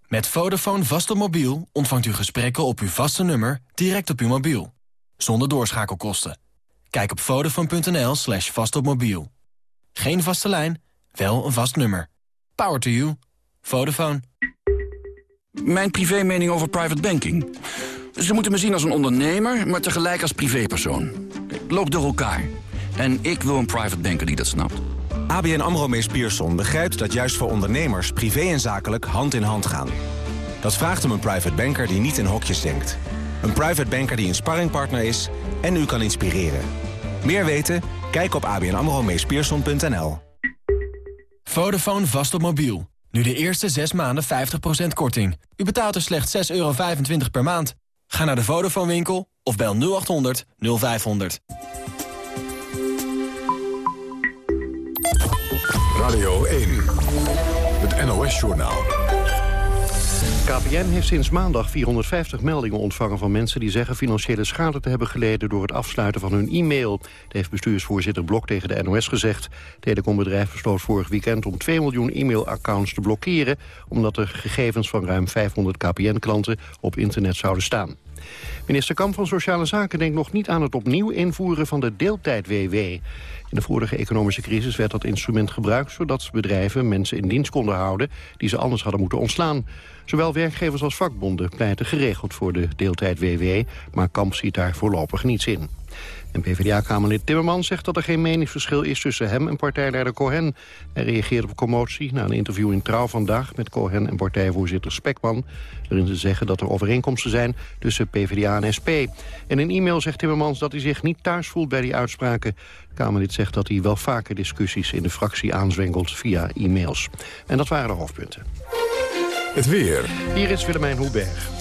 Met Vodafone vast op mobiel ontvangt u gesprekken op uw vaste nummer direct op uw mobiel. Zonder doorschakelkosten. Kijk op vodafone.nl slash vastopmobiel. Geen vaste lijn, wel een vast nummer. Power to you. Vodafone. Mijn privé mening over private banking. Ze moeten me zien als een ondernemer, maar tegelijk als privépersoon. Loop door elkaar. En ik wil een private banker die dat snapt. ABN AMRO Mees Pierson begrijpt dat juist voor ondernemers... privé en zakelijk hand in hand gaan. Dat vraagt om een private banker die niet in hokjes denkt. Een private banker die een sparringpartner is en u kan inspireren. Meer weten? Kijk op abnamromeespierson.nl. Vodafone vast op mobiel. Nu de eerste 6 maanden 50% korting. U betaalt er slechts 6,25 euro per maand. Ga naar de Vodafone winkel of bel 0800 0500. Radio 1. Het NOS-journaal. KPN heeft sinds maandag 450 meldingen ontvangen van mensen... die zeggen financiële schade te hebben geleden door het afsluiten van hun e-mail. Dat heeft bestuursvoorzitter Blok tegen de NOS gezegd. Telecombedrijf besloot vorig weekend om 2 miljoen e-mailaccounts te blokkeren... omdat er gegevens van ruim 500 KPN-klanten op internet zouden staan. Minister Kamp van Sociale Zaken denkt nog niet aan het opnieuw invoeren van de deeltijd-WW. In de vorige economische crisis werd dat instrument gebruikt... zodat bedrijven mensen in dienst konden houden die ze anders hadden moeten ontslaan. Zowel werkgevers als vakbonden pleiten geregeld voor de deeltijd-WW... maar Kamp ziet daar voorlopig niets in. En PvdA-kamerlid Timmermans zegt dat er geen meningsverschil is tussen hem en partijleider Cohen. Hij reageert op commotie na een interview in Trouw vandaag met Cohen en partijvoorzitter Spekman. Waarin ze zeggen dat er overeenkomsten zijn tussen PvdA en SP. In een e-mail zegt Timmermans dat hij zich niet thuis voelt bij die uitspraken. Kamerlid zegt dat hij wel vaker discussies in de fractie aanzwengelt via e-mails. En dat waren de hoofdpunten. Het weer. Hier is Willemijn Hoeberg.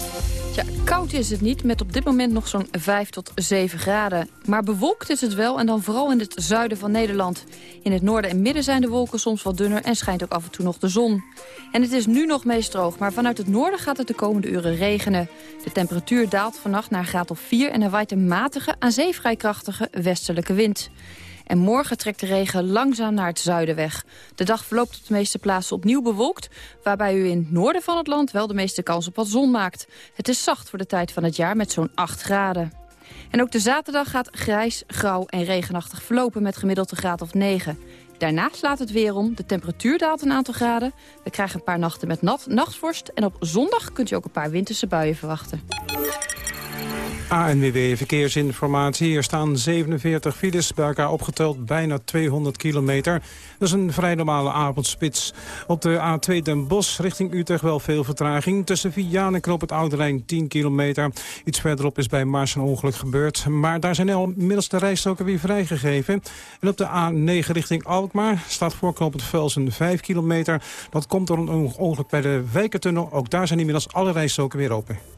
Koud is het niet, met op dit moment nog zo'n 5 tot 7 graden. Maar bewolkt is het wel, en dan vooral in het zuiden van Nederland. In het noorden en midden zijn de wolken soms wat dunner... en schijnt ook af en toe nog de zon. En het is nu nog meest droog, maar vanuit het noorden gaat het de komende uren regenen. De temperatuur daalt vannacht naar graad of 4... en er waait een matige, aan zee krachtige westelijke wind. En morgen trekt de regen langzaam naar het zuiden weg. De dag verloopt op de meeste plaatsen opnieuw bewolkt... waarbij u in het noorden van het land wel de meeste kans op wat zon maakt. Het is zacht voor de tijd van het jaar met zo'n 8 graden. En ook de zaterdag gaat grijs, grauw en regenachtig verlopen... met gemiddeld een graad of 9. Daarna slaat het weer om, de temperatuur daalt een aantal graden. We krijgen een paar nachten met nat, nachtvorst... en op zondag kunt u ook een paar winterse buien verwachten. ANWB Verkeersinformatie. Er staan 47 files, bij elkaar opgeteld bijna 200 kilometer. Dat is een vrij normale avondspits. Op de A2 Den Bosch richting Utrecht wel veel vertraging. Tussen Vianen en Knoop het Oude Rijn 10 kilometer. Iets verderop is bij Mars een ongeluk gebeurd. Maar daar zijn al inmiddels de rijstoken weer vrijgegeven. En op de A9 richting Alkmaar staat voor Knoop het Velsen 5 kilometer. Dat komt door een ongeluk bij de Wijkertunnel. Ook daar zijn inmiddels alle rijstoken weer open.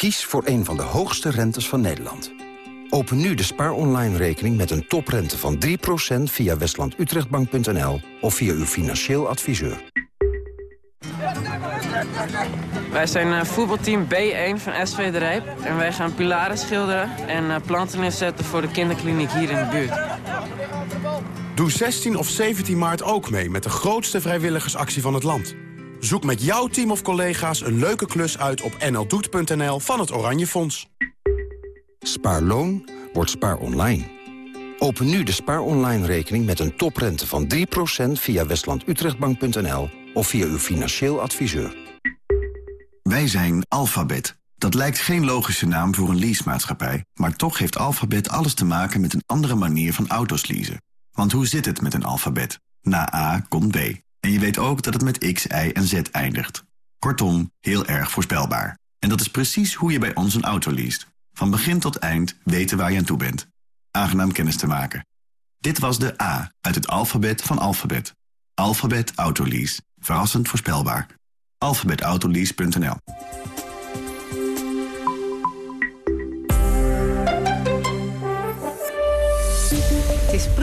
Kies voor een van de hoogste rentes van Nederland. Open nu de Spaar Online rekening met een toprente van 3% via westlandutrechtbank.nl of via uw financieel adviseur. Wij zijn uh, voetbalteam B1 van SV De Rijp. En wij gaan pilaren schilderen en uh, planten inzetten voor de kinderkliniek hier in de buurt. Doe 16 of 17 maart ook mee met de grootste vrijwilligersactie van het land. Zoek met jouw team of collega's een leuke klus uit op nldoet.nl van het Oranje Fonds. Spaarloon wordt spaar online. Open nu de spaar online rekening met een toprente van 3% via westlandutrechtbank.nl of via uw financieel adviseur. Wij zijn Alphabet. Dat lijkt geen logische naam voor een leasemaatschappij... maar toch heeft Alphabet alles te maken met een andere manier van auto's leasen. Want hoe zit het met een alfabet? Na A komt B. En je weet ook dat het met X, Y en Z eindigt. Kortom, heel erg voorspelbaar. En dat is precies hoe je bij ons een auto leest. Van begin tot eind weten waar je aan toe bent. Aangenaam kennis te maken. Dit was de A uit het alfabet van alfabet. Alphabet Autolease. Verrassend voorspelbaar. alphabetautolease.nl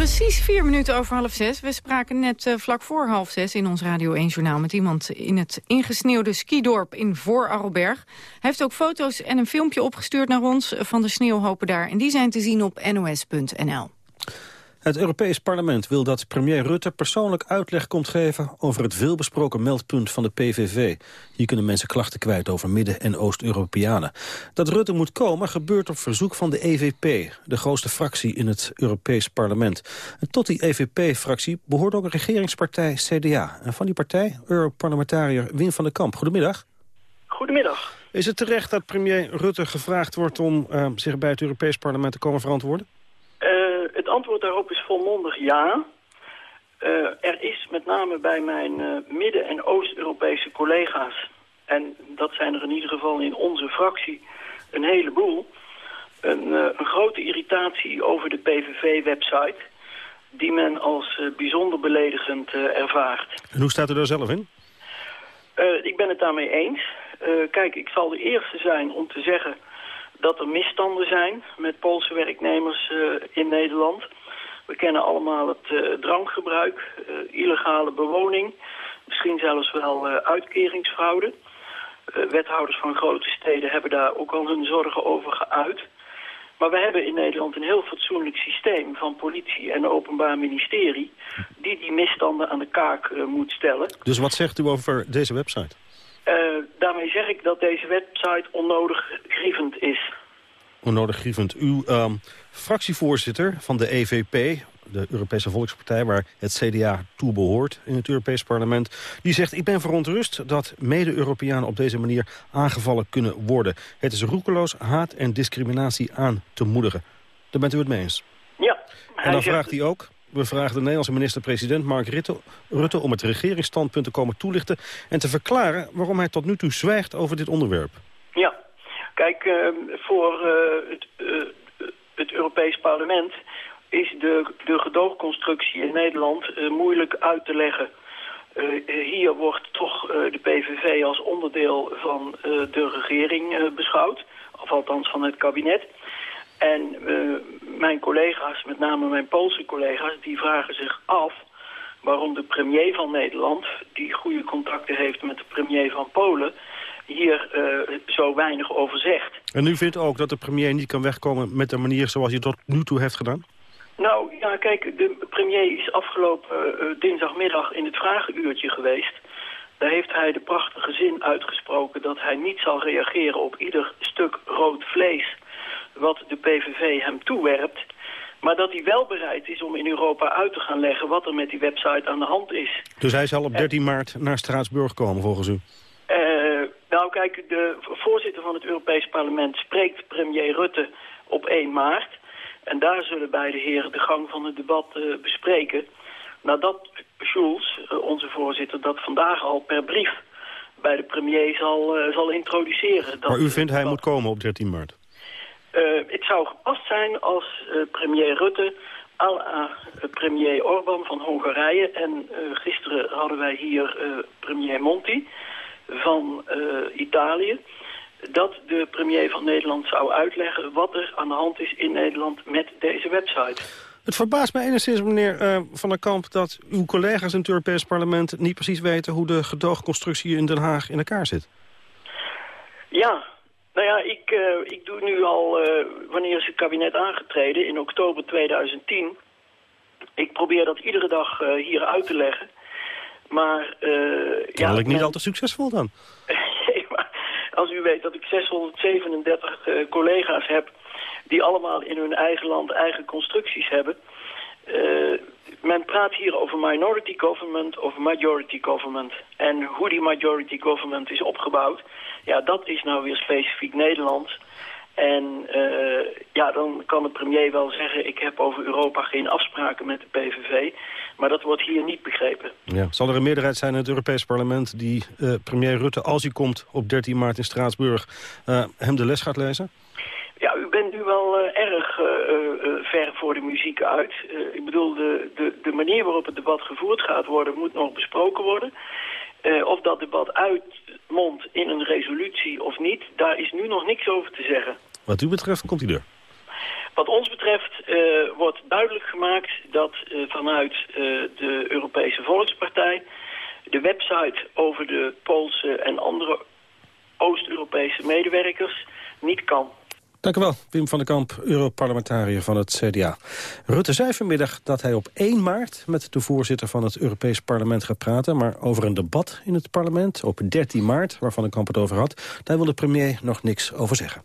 precies vier minuten over half zes. We spraken net uh, vlak voor half zes in ons Radio 1-journaal... met iemand in het ingesneeuwde skidorp in Voor-Arlberg. Hij heeft ook foto's en een filmpje opgestuurd naar ons van de sneeuwhopen daar. En die zijn te zien op nos.nl. Het Europees Parlement wil dat premier Rutte persoonlijk uitleg komt geven over het veelbesproken meldpunt van de PVV. Hier kunnen mensen klachten kwijt over Midden- en Oost-Europeanen. Dat Rutte moet komen gebeurt op verzoek van de EVP, de grootste fractie in het Europees Parlement. En tot die EVP-fractie behoort ook een regeringspartij CDA. En van die partij, Europarlementariër Wim van den Kamp. Goedemiddag. Goedemiddag. Is het terecht dat premier Rutte gevraagd wordt om uh, zich bij het Europees Parlement te komen verantwoorden? Antwoord daarop is volmondig ja. er is met name bij mijn Midden- en Oost-Europese collega's... en dat zijn er in ieder geval in onze fractie een heleboel... een, een grote irritatie over de PVV-website... die men als bijzonder beledigend ervaart. En hoe staat u daar zelf in? ik ben het daarmee eens. kijk, ik zal de eerste zijn om te zeggen dat er misstanden zijn met Poolse werknemers uh, in Nederland. We kennen allemaal het uh, drankgebruik, uh, illegale bewoning, misschien zelfs wel uitkeringsfraude. wethouders van grote steden hebben daar ook al hun zorgen over geuit. Maar we hebben in Nederland een heel fatsoenlijk systeem van politie en openbaar ministerie... die die misstanden aan de kaak moet stellen. Dus wat zegt u over deze website? Daarmee zeg ik dat deze website onnodig grievend is. Onnodig grievend. Uw uh, fractievoorzitter van de EVP, de Europese Volkspartij... waar het CDA toe behoort in het Europees parlement... die zegt, ik ben verontrust dat mede-Europeanen op deze manier aangevallen kunnen worden. Het is roekeloos haat en discriminatie aan te moedigen. Daar bent u het mee eens? Ja. En dan vraagt hij ook, we vragen de Nederlandse minister-president Mark Rutte, om het regeringsstandpunt te komen toelichten... en te verklaren waarom hij tot nu toe zwijgt over dit onderwerp. Ja, kijk, uh, voor uh, het, uh, het Europees Parlement is de, de gedoogconstructie in Nederland moeilijk uit te leggen. hier wordt toch de PVV als onderdeel van de regering beschouwd, of althans van het kabinet... En uh, mijn collega's, met name mijn Poolse collega's, die vragen zich af waarom de premier van Nederland, die goede contacten heeft met de premier van Polen, hier uh, zo weinig over zegt. En u vindt ook dat de premier niet kan wegkomen met de manier zoals hij tot nu toe heeft gedaan? Nou, ja, kijk, de premier is afgelopen uh, dinsdagmiddag in het vragenuurtje geweest. Daar heeft hij de prachtige zin uitgesproken dat hij niet zal reageren op ieder stuk rood vlees wat de PVV hem toewerpt. Maar dat hij wel bereid is om in Europa uit te gaan leggen wat er met die website aan de hand is. Dus hij zal op 13 maart naar Straatsburg komen volgens u? Uh, nou kijk, de voorzitter van het Europees Parlement spreekt premier Rutte op 1 maart. En daar zullen beide heren de gang van het debat uh, bespreken. Nadat Schulz, uh, onze voorzitter, dat vandaag al per brief bij de premier zal, zal introduceren. Maar u vindt hij moet komen op 13 maart? Uh, het zou gepast zijn als uh, premier Rutte à la premier Orbán van Hongarije... en uh, gisteren hadden wij hier premier Monti van Italië... dat de premier van Nederland zou uitleggen wat er aan de hand is in Nederland met deze website. Het verbaast mij enigszins, meneer Van der Kamp... dat uw collega's in het Europees Parlement niet precies weten... hoe de gedoogconstructie in Den Haag in elkaar zit. Ja, nou ja, ik, uh, ik doe nu al, uh, wanneer is het kabinet aangetreden, in oktober 2010. Ik probeer dat iedere dag uh, hier uit te leggen. Maar, ja... ik niet altijd succesvol dan. *laughs* nee, maar als u weet dat ik 637 collega's heb... die allemaal in hun eigen land eigen constructies hebben... men praat hier over minority government of majority government. En hoe die majority government is opgebouwd... Ja, dat is nou weer specifiek Nederlands. En uh, ja, dan kan de premier wel zeggen... ik heb over Europa geen afspraken met de PVV. Maar dat wordt hier niet begrepen. Ja. Zal er een meerderheid zijn in het Europees Parlement... die uh, premier Rutte, als hij komt op 13 maart in Straatsburg... Uh, hem de les gaat lezen? Ja, u bent nu wel erg ver voor de muziek uit. ik bedoel, de, de, de manier waarop het debat gevoerd gaat worden... moet nog besproken worden. Of dat debat uit mond in een resolutie of niet, daar is nu nog niks over te zeggen. Wat u betreft komt hij er. Wat ons betreft uh, wordt duidelijk gemaakt dat uh, vanuit de Europese Volkspartij de website over de Poolse en andere Oost-Europese medewerkers niet kan. Dank u wel, Wim van den Kamp, Europarlementariër van het CDA. Rutte zei vanmiddag dat hij op 1 maart met de voorzitter van het Europees Parlement gaat praten. Maar over een debat in het parlement op 13 maart, waarvan de Kamp het over had, daar wil de premier nog niks over zeggen.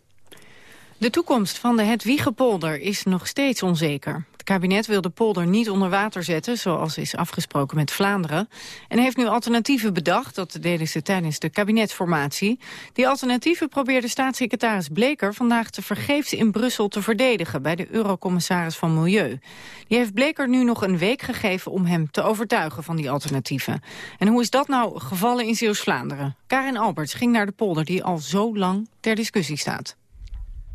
De toekomst van de Hedwiegepolder is nog steeds onzeker. Het kabinet wil de polder niet onder water zetten, zoals is afgesproken met Vlaanderen. En heeft nu alternatieven bedacht, dat deden ze tijdens de kabinetsformatie. Die alternatieven probeerde staatssecretaris Bleker vandaag te vergeefs in Brussel te verdedigen bij de Eurocommissaris van Milieu. Die heeft Bleker nu nog een week gegeven om hem te overtuigen van die alternatieven. En hoe is dat nou gevallen in Zeeuws-Vlaanderen? Karin Alberts ging naar de polder die al zo lang ter discussie staat.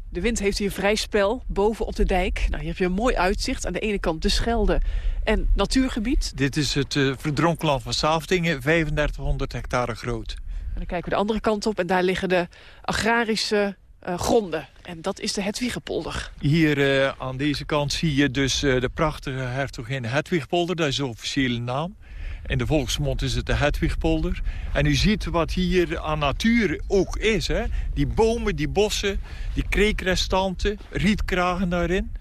De wind heeft hier vrij spel boven op de dijk. Nou, hier heb je een mooi uitzicht. Aan de ene kant de Schelde en natuurgebied. Dit is het uh, verdronken land van Saaftingen, 3500 hectare groot. En dan kijken we de andere kant op en daar liggen de agrarische uh, gronden. En dat is de Hedwiegepolder. Hier uh, aan deze kant zie je dus de prachtige hertogin Hedwigpolder. Dat is de officiële naam. In de volksmond is het de Hedwigpolder. En u ziet wat hier aan natuur ook is. Hè? Die bomen, die bossen, die kreekrestanten, rietkragen daarin.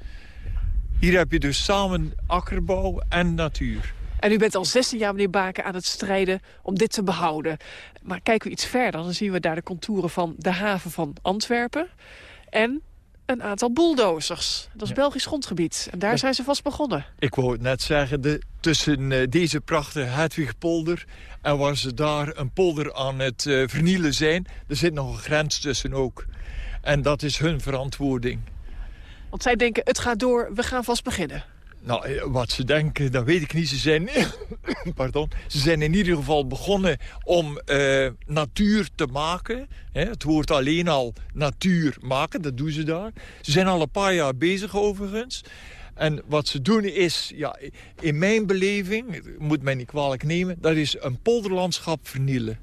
Hier heb je dus samen akkerbouw en natuur. En u bent al 16 jaar, meneer Baken, aan het strijden om dit te behouden. Maar kijken we iets verder, dan zien we daar de contouren van de haven van Antwerpen. En een aantal bulldozers. Dat is Belgisch grondgebied. En daar zijn ze vast begonnen. Ik wou het net zeggen, de, tussen uh, deze prachtige Hedwigpolder... en waar ze daar een polder aan het uh, vernielen zijn... er zit nog een grens tussen ook. En dat is hun verantwoording. Want zij denken, het gaat door, we gaan vast beginnen. Nou, eh, wat ze denken, dat weet ik niet. Ze zijn, *coughs* pardon, ze zijn in ieder geval begonnen om uh, natuur te maken. het woord alleen al natuur maken, dat doen ze daar. Ze zijn al een paar jaar bezig overigens. En wat ze doen is, ja, in mijn beleving, moet mij niet kwalijk nemen... dat is een polderlandschap vernielen.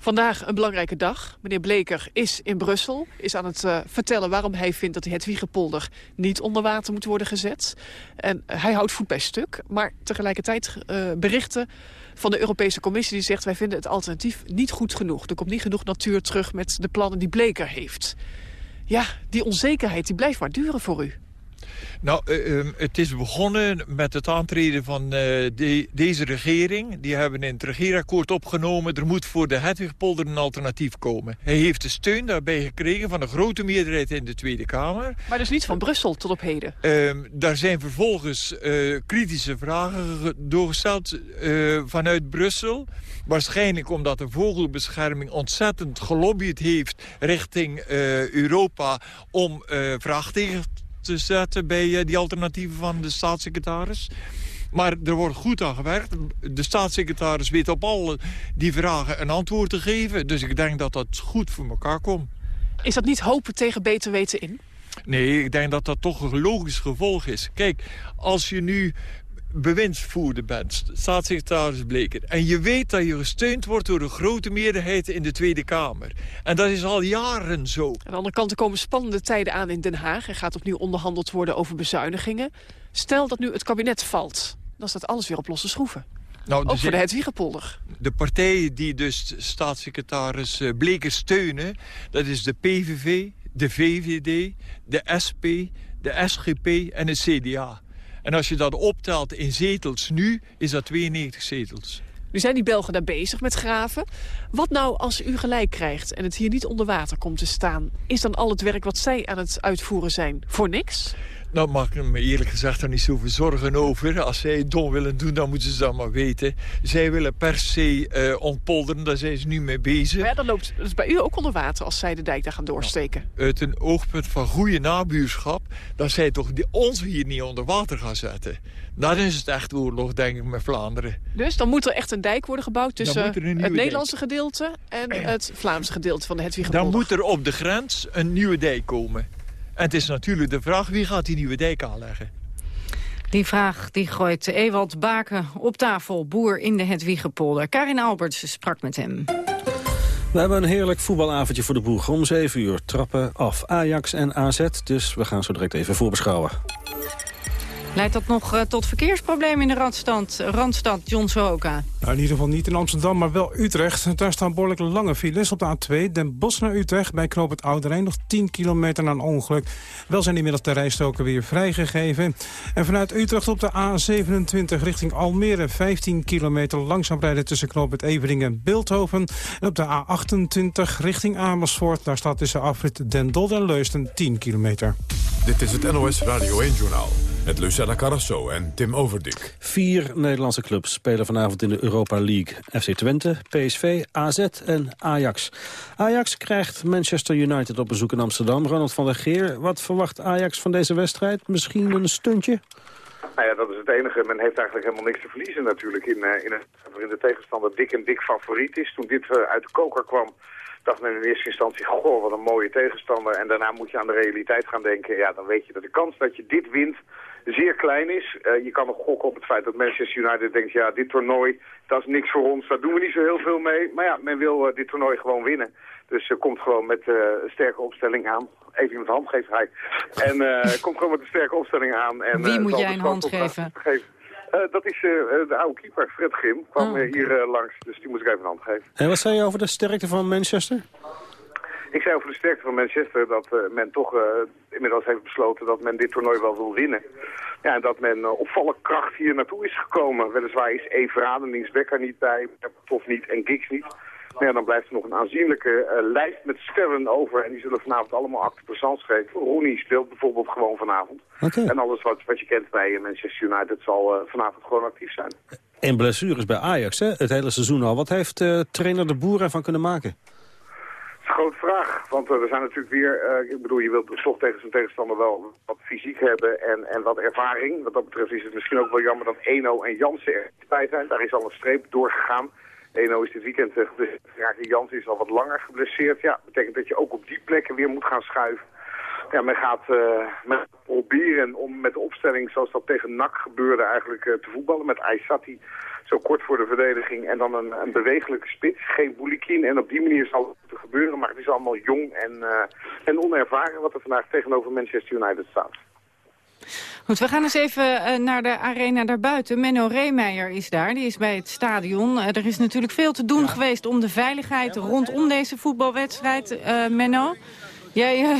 Vandaag een belangrijke dag. Meneer Bleker is in Brussel. Is aan het uh, vertellen waarom hij vindt dat het Wiegepolder niet onder water moet worden gezet. En hij houdt voet bij stuk. Maar tegelijkertijd uh, berichten van de Europese Commissie die zegt... wij vinden het alternatief niet goed genoeg. Er komt niet genoeg natuur terug met de plannen die Bleker heeft. Ja, die onzekerheid die blijft maar duren voor u. Nou, uh, het is begonnen met het aantreden van uh, de, deze regering. Die hebben in het regeerakkoord opgenomen... er moet voor de Hedwigpolder een alternatief komen. Hij heeft de steun daarbij gekregen van een grote meerderheid in de Tweede Kamer. Maar dus niet van Brussel tot op heden? Uh, daar zijn vervolgens uh, kritische vragen doorgesteld vanuit Brussel. Waarschijnlijk omdat de vogelbescherming ontzettend gelobbyd heeft... richting Europa om vraagtekens te zetten bij eh, die alternatieven van de staatssecretaris. Maar er wordt goed aan gewerkt. De staatssecretaris weet op al die vragen een antwoord te geven. Dus ik denk dat dat goed voor elkaar komt. Is dat niet hopen tegen beter weten in? Nee, ik denk dat dat toch een logisch gevolg is. Kijk, als je nu bewindsvoerder bent, staatssecretaris Bleker... en je weet dat je gesteund wordt door een grote meerderheid in de Tweede Kamer. En dat is al jaren zo. Aan de andere kant komen spannende tijden aan in Den Haag. Er gaat opnieuw onderhandeld worden over bezuinigingen. Stel dat nu het kabinet valt, dan staat alles weer op losse schroeven. Nou, Ook voor de Hedwiegepolder. De partijen die dus staatssecretaris eh, Bleker steunen... dat is de PVV, de VVD, de SP, de SGP en het CDA. En als je dat optelt in zetels nu, is dat 92 zetels. Nu zijn die Belgen daar bezig met graven. Wat nou als u gelijk krijgt en het hier niet onder water komt te staan? Is dan al het werk wat zij aan het uitvoeren zijn voor niks? Nou mag ik me eerlijk gezegd er niet zoveel zorgen over. Als zij het dom willen doen, dan moeten ze dat maar weten. Zij willen per se uh, ontpolderen, daar zijn ze nu mee bezig. Maar ja, dan loopt het bij u ook onder water als zij de dijk daar gaan doorsteken. Nou, uit een oogpunt van goede nabuurschap... dan zij toch die, ons hier niet onder water gaan zetten. Dan is het echt oorlog, denk ik, met Vlaanderen. Dus dan moet er echt een dijk worden gebouwd tussen het Nederlandse gedeelte... en het Vlaamse gedeelte van de Hedwigepolder. Dan moet er op de grens een nieuwe dijk komen. En het is natuurlijk de vraag, wie gaat die nieuwe dijk aanleggen? Die vraag die gooit Ewald Baken op tafel, boer in de Hedwiegepolder. Karin Alberts sprak met hem. We hebben een heerlijk voetbalavondje voor de boeg. Om 7 uur trappen af Ajax en AZ, dus we gaan zo direct even voorbeschouwen. Leidt dat nog uh, tot verkeersproblemen in de Randstad, Randstad John Sohoka? Nou, in ieder geval niet in Amsterdam, maar wel Utrecht. Daar staan behoorlijk lange files op de A2. Den Bosch naar Utrecht bij Knoop het Oude Rijn. Nog 10 kilometer na een ongeluk. Wel zijn inmiddels de rijstoken weer vrijgegeven. En vanuit Utrecht op de A27 richting Almere. 15 kilometer langzaam rijden tussen Knoop het Evering en Beeldhoven. En op de A28 richting Amersfoort. Daar staat tussen afrit Den Dolder en Leusden 10 kilometer. Dit is het NOS Radio 1-journaal. Met Lucella Carrasso en Tim Overdik. Vier Nederlandse clubs spelen vanavond in de Europa League. FC Twente, PSV, AZ en Ajax. Ajax krijgt Manchester United op bezoek in Amsterdam. Ronald van der Geer, wat verwacht Ajax van deze wedstrijd? Misschien een stuntje? Nou ja, dat is het enige. Men heeft eigenlijk helemaal niks te verliezen natuurlijk. In, uh, in een, waarin de tegenstander dik en dik favoriet is. Toen dit uh, uit de koker kwam, dacht men in eerste instantie... goh, wat een mooie tegenstander. En daarna moet je aan de realiteit gaan denken. Ja, dan weet je dat de kans dat je dit wint zeer klein is. Uh, je kan nog gokken op het feit dat Manchester United denkt... ja, dit toernooi, dat is niks voor ons, daar doen we niet zo heel veel mee. Maar ja, men wil uh, dit toernooi gewoon winnen. Dus uh, komt gewoon met een sterke opstelling aan. Even iemand hand geven, hij. En komt gewoon met een sterke opstelling aan. En, Wie moet jij een hand geven? geven. Uh, dat is uh, de oude keeper, Fred Grim, kwam oh, okay. hier uh, langs. Dus die moest ik even een hand geven. En wat zei je over de sterkte van Manchester? Ik zei over de sterkte van Manchester dat men toch inmiddels heeft besloten dat men dit toernooi wel wil winnen. Ja, en dat men uh, opvallend kracht hier naartoe is gekomen. Weliswaar is Evra en Becker niet bij, of niet en Giggs niet. Maar ja, dan blijft er nog een aanzienlijke uh, lijst met sterren over. En die zullen vanavond allemaal acte présence geven. Rooney speelt bijvoorbeeld gewoon vanavond. Okay. En alles wat, wat je kent bij Manchester United zal uh, vanavond gewoon actief zijn. En blessures bij Ajax, hè? het hele seizoen al. Wat heeft trainer de Boer ervan kunnen maken? Grote vraag. Want uh, er zijn natuurlijk weer, uh, ik bedoel, je wilt toch tegen zijn tegenstander wel wat fysiek hebben en, en wat ervaring. Wat dat betreft is het misschien ook wel jammer dat Eno en Jansen er bij zijn. Daar is al een streep doorgegaan. Eno is dit weekend uh, geblesseerd. Jansen is al wat langer geblesseerd. Ja, betekent dat je ook op die plekken weer moet gaan schuiven. Ja, men gaat proberen om met de opstelling zoals dat tegen NAC gebeurde eigenlijk te voetballen. Met Aysati zo kort voor de verdediging en dan een, een bewegelijke spits. Geen Boulikin en op die manier zal het gebeuren. Maar het is allemaal jong en, uh, en onervaren wat er vandaag tegenover Manchester United staat. Goed, we gaan eens even uh, naar de arena daarbuiten. Menno Reemeijer is daar, die is bij het stadion. Uh, er is natuurlijk veel te doen ja. geweest om de veiligheid rondom deze voetbalwedstrijd. Menno, jij...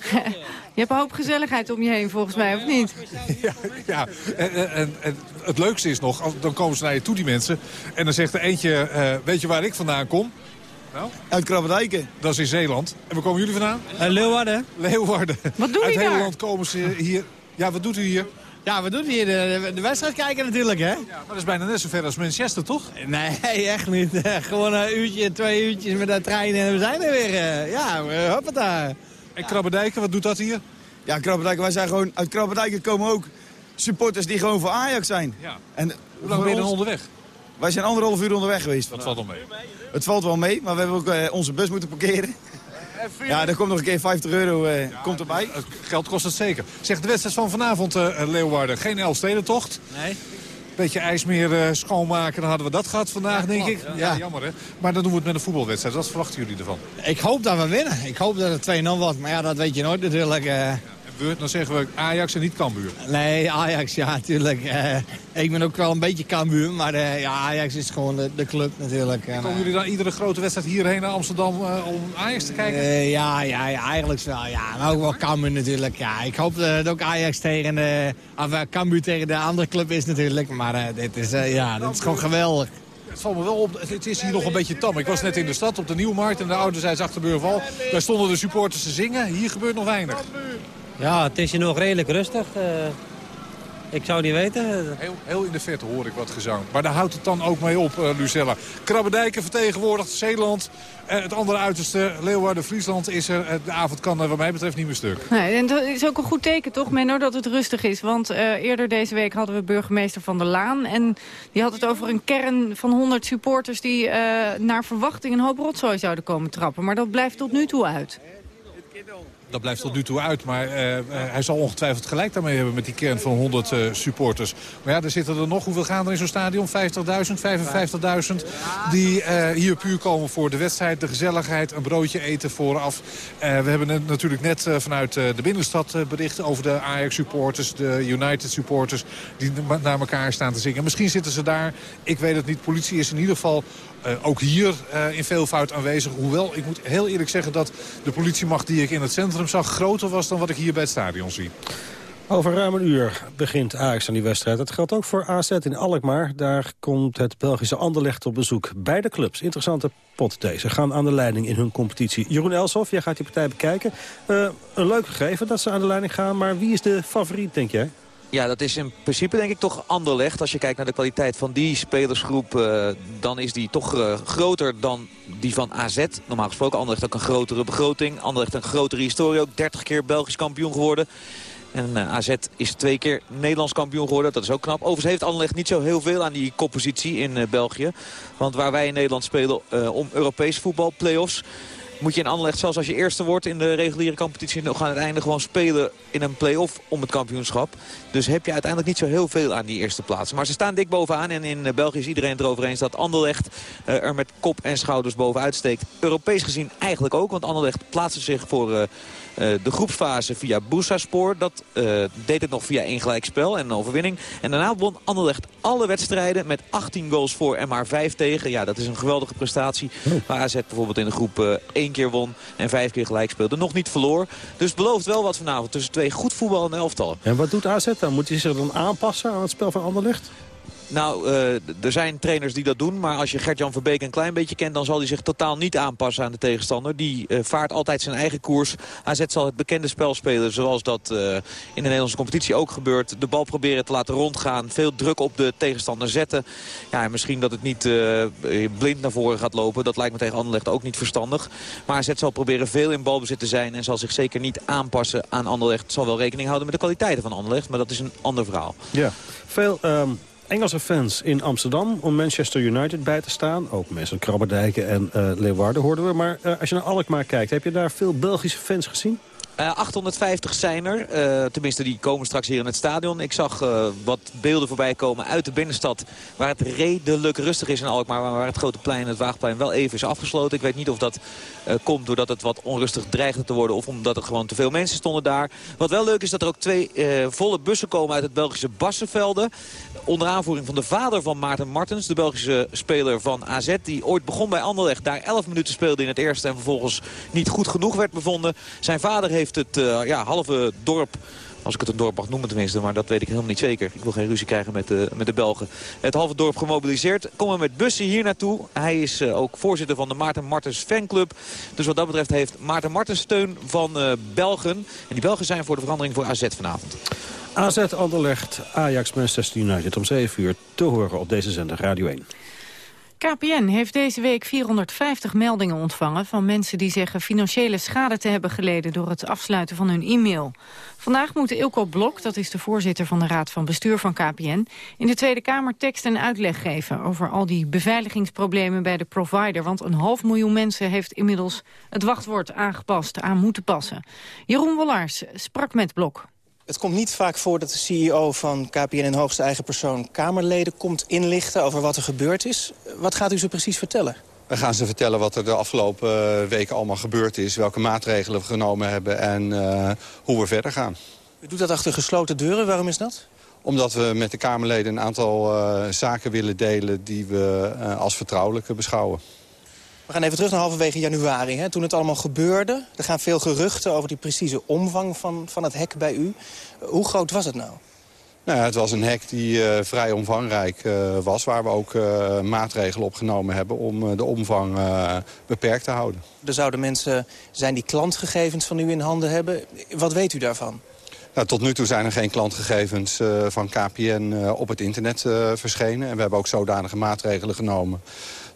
*laughs* Je hebt een hoop gezelligheid om je heen, volgens mij, of niet? *laughs* Ja, ja. En, en, en het leukste is nog, dan komen ze naar je toe, die mensen. En dan zegt er eentje, uh, weet je waar ik vandaan kom? Nou? Uit Krabberdijken. Dat is in Zeeland. En waar komen jullie vandaan? Uh, Leeuwarden. Leeuwarden. Wat doe je Uit daar? Uit heel land komen ze hier. Ja, wat doet u hier? Ja, we doen hier de, de, wedstrijd kijken natuurlijk, hè? Ja, maar dat is bijna net zo ver als Manchester, toch? Nee, echt niet. *laughs* Gewoon een uurtje, twee uurtjes met de trein en we zijn er weer. Ja, hoppata. En Krabberdijken, wat doet dat hier? Ja, Krabberdijken, wij zijn gewoon... Uit Krabberdijken komen ook supporters die gewoon voor Ajax zijn. Ja. En Hoe lang ben je dan onderweg? Wij zijn anderhalf uur onderweg geweest. Dat valt wel mee. Het valt wel mee, maar we hebben ook uh, onze bus moeten parkeren. Ja, er komt nog een keer 50 euro uh, ja, komt erbij. Geld kost het zeker. Zeg, de wedstrijd van vanavond, uh, Leeuwarden. Geen Elfstedentocht. Nee. Beetje ijsmeer uh, schoonmaken, dan hadden we dat gehad vandaag, ja, denk ik. Ja. ja. jammer hè. Maar dan doen we het met een voetbalwedstrijd. Wat verwachten jullie ervan? Ik hoop dat we winnen. Ik hoop dat het 2-0 wordt. Maar ja, dat weet je nooit natuurlijk. Uh... Dan zeggen we Ajax en niet Cambuur. Nee, Ajax, ja, natuurlijk. Uh, ik ben ook wel een beetje Cambuur, maar uh, ja, Ajax is gewoon de, de club natuurlijk. En, komen jullie dan iedere grote wedstrijd hierheen naar Amsterdam om Ajax te kijken? ja, ja, ja, eigenlijk wel. Ja, maar ook wel Cambuur natuurlijk. Ja, ik hoop dat het ook Ajax tegen de, of Cambuur tegen de andere club is natuurlijk. Maar dit is, ja, dit is gewoon geweldig. Het valt me wel op, het is hier nog een beetje tam. Ik was net in de stad op de Nieuwmarkt en de ouderzijds Achterbeurval. Daar stonden de supporters te zingen. Hier gebeurt nog weinig. Ja, het is hier nog redelijk rustig. Uh, ik zou niet weten. Heel, heel in de verte hoor ik wat gezang. Maar daar houdt het dan ook mee op, uh, Lucella. Krabbedijken vertegenwoordigt Zeeland. Uh, het andere uiterste, Leeuwarden, Friesland, is er. de avond kan wat mij betreft niet meer stuk. Nee, en dat is ook een goed teken toch, Menno, dat het rustig is. Want eerder deze week hadden we burgemeester Van der Laan. En die had het over een kern van 100 supporters... die naar verwachting een hoop rotzooi zouden komen trappen. Maar dat blijft tot nu toe uit. Dat blijft tot nu toe uit. Maar uh, hij zal ongetwijfeld gelijk daarmee hebben met die kern van 100 uh, supporters. Maar ja, er zitten er nog. Hoeveel gaan er in zo'n stadion? 50.000, 55.000. Die hier puur komen voor de wedstrijd, de gezelligheid, een broodje eten vooraf. we hebben natuurlijk net vanuit de binnenstad berichten over de Ajax supporters, de United supporters. Die naar elkaar staan te zingen. Misschien zitten ze daar. Ik weet het niet. Politie is in ieder geval uh, ook hier uh, in veel fout aanwezig. Hoewel, ik moet heel eerlijk zeggen dat de politiemacht die ik in het centrum zag... groter was dan wat ik hier bij het stadion zie. Over ruim een uur begint Ajax aan die wedstrijd. Dat geldt ook voor AZ in Alkmaar. Daar komt het Belgische Anderlecht op bezoek. Beide clubs, interessante pot deze, gaan aan de leiding in hun competitie. Jeroen Elsof, jij gaat die partij bekijken. Uh, een leuk gegeven dat ze aan de leiding gaan, maar wie is de favoriet, denk jij? Ja, dat is in principe denk ik toch Anderlecht. Als je kijkt naar de kwaliteit van die spelersgroep... Uh, dan is die toch uh, groter dan die van AZ. Normaal gesproken Anderlecht ook een grotere begroting. Anderlecht een grotere historie. Ook 30 keer Belgisch kampioen geworden. En uh, AZ is twee keer Nederlands kampioen geworden. Dat is ook knap. Overigens heeft Anderlecht niet zo heel veel aan die koppositie in België. Want waar wij in Nederland spelen om Europees voetbal, play-offs moet je in Anderlecht, zelfs als je eerste wordt in de reguliere competitie... nog aan het einde gewoon spelen in een play-off om het kampioenschap. Dus heb je uiteindelijk niet zo heel veel aan die eerste plaats. Maar ze staan dik bovenaan en in België is iedereen het erover eens... dat Anderlecht uh, er met kop en schouders bovenuit steekt. Europees gezien eigenlijk ook, want Anderlecht plaatste zich voor... Uh, de groepsfase via Bursaspor. Dat uh, deed het nog via één gelijkspel en een overwinning. En daarna won Anderlecht alle wedstrijden met 18 goals voor en maar 5 tegen. Ja, dat is een geweldige prestatie. Waar AZ bijvoorbeeld in de groep uh, één keer won en vijf keer gelijk speelde. Nog niet verloor. Dus belooft wel wat vanavond tussen twee goed voetballende elftallen. En wat doet AZ dan? Moet hij zich dan aanpassen aan het spel van Anderlecht? Nou, uh, er zijn trainers die dat doen. Maar als je Gert-Jan Verbeek een klein beetje kent... dan zal hij zich totaal niet aanpassen aan de tegenstander. Die uh, vaart altijd zijn eigen koers. AZ zal het bekende spel spelen zoals dat uh, in de Nederlandse competitie ook gebeurt. De bal proberen te laten rondgaan. Veel druk op de tegenstander zetten. Ja, en misschien dat het niet blind naar voren gaat lopen. Dat lijkt me tegen Anderlecht ook niet verstandig. Maar AZ zal proberen veel in balbezit te zijn... en zal zich zeker niet aanpassen aan Anderlecht. Zal wel rekening houden met de kwaliteiten van Anderlecht. Maar dat is een ander verhaal. Ja, veel... Um Engelse fans in Amsterdam om Manchester United bij te staan. Ook mensen Krabberdijken en uh, Leeuwarden hoorden we. Maar uh, als je naar Alkmaar kijkt, heb je daar veel Belgische fans gezien? Uh, eh, 850 zijn er. Tenminste, die komen straks hier in het stadion. Ik zag wat beelden voorbij komen uit de binnenstad... waar het redelijk rustig is in Alkmaar... maar waar het grote plein, het Waagplein, wel even is afgesloten. Ik weet niet of dat komt doordat het wat onrustig dreigde te worden... of omdat er gewoon te veel mensen stonden daar. Wat wel leuk is dat er ook twee volle bussen komen uit het Belgische Bassenvelde. Onder aanvoering van de vader van Maarten Martens, de Belgische speler van AZ... die ooit begon bij Anderlecht, daar 11 minuten speelde in het eerste... en vervolgens niet goed genoeg werd bevonden. Zijn vader heeft het uh, ja, halve dorp als ik het een dorp mag noemen tenminste, maar dat weet ik helemaal niet zeker. Ik wil geen ruzie krijgen met de, met de Belgen. Het halve dorp gemobiliseerd. Komen met bussen hier naartoe. Hij is uh, ook voorzitter van de Maarten Martens fanclub. Dus wat dat betreft heeft Maarten Martens steun van Belgen. En die Belgen zijn voor de verandering voor AZ vanavond. AZ Anderlecht, Ajax Manchester United om 7 uur te horen op deze zender Radio 1. KPN heeft deze week 450 meldingen ontvangen van mensen die zeggen financiële schade te hebben geleden door het afsluiten van hun e-mail. Vandaag moet Ilko Blok, dat is de voorzitter van de Raad van Bestuur van KPN, in de Tweede Kamer tekst en uitleg geven over al die beveiligingsproblemen bij de provider. Want een half miljoen mensen heeft inmiddels het wachtwoord aangepast, aan moeten passen. Jeroen Wollars sprak met Blok. Het komt niet vaak voor dat de CEO van KPN in hoogste eigen persoon... Kamerleden komt inlichten over wat er gebeurd is. Wat gaat u ze precies vertellen? We gaan ze vertellen wat er de afgelopen eh, weken allemaal gebeurd is... welke maatregelen we genomen hebben en uh, hoe we verder gaan. U doet dat achter gesloten deuren. Waarom is dat? Omdat we met de Kamerleden een aantal uh, zaken willen delen... die we als vertrouwelijke beschouwen. We gaan even terug naar halverwege januari, hè, toen het allemaal gebeurde. Er gaan veel geruchten over die precieze omvang van, van het hek bij u. Hoe groot was het nou? Nou, het was een hek die uh, vrij omvangrijk uh, was... waar we ook uh, maatregelen op genomen hebben om de omvang beperkt te houden. Er zouden mensen zijn die klantgegevens van u in handen hebben. Wat weet u daarvan? Nou, tot nu toe zijn er geen klantgegevens van KPN op het internet verschenen. En we hebben ook zodanige maatregelen genomen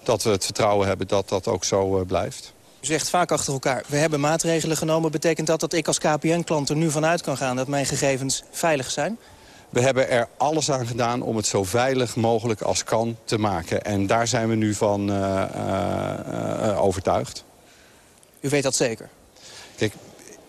dat we het vertrouwen hebben dat dat ook zo uh, blijft. U zegt vaak achter elkaar, we hebben maatregelen genomen. Betekent dat dat ik als KPN-klant er nu vanuit kan gaan... dat mijn gegevens veilig zijn? We hebben er alles aan gedaan om het zo veilig mogelijk als kan te maken. En daar zijn we nu van uh, uh, overtuigd. U weet dat zeker?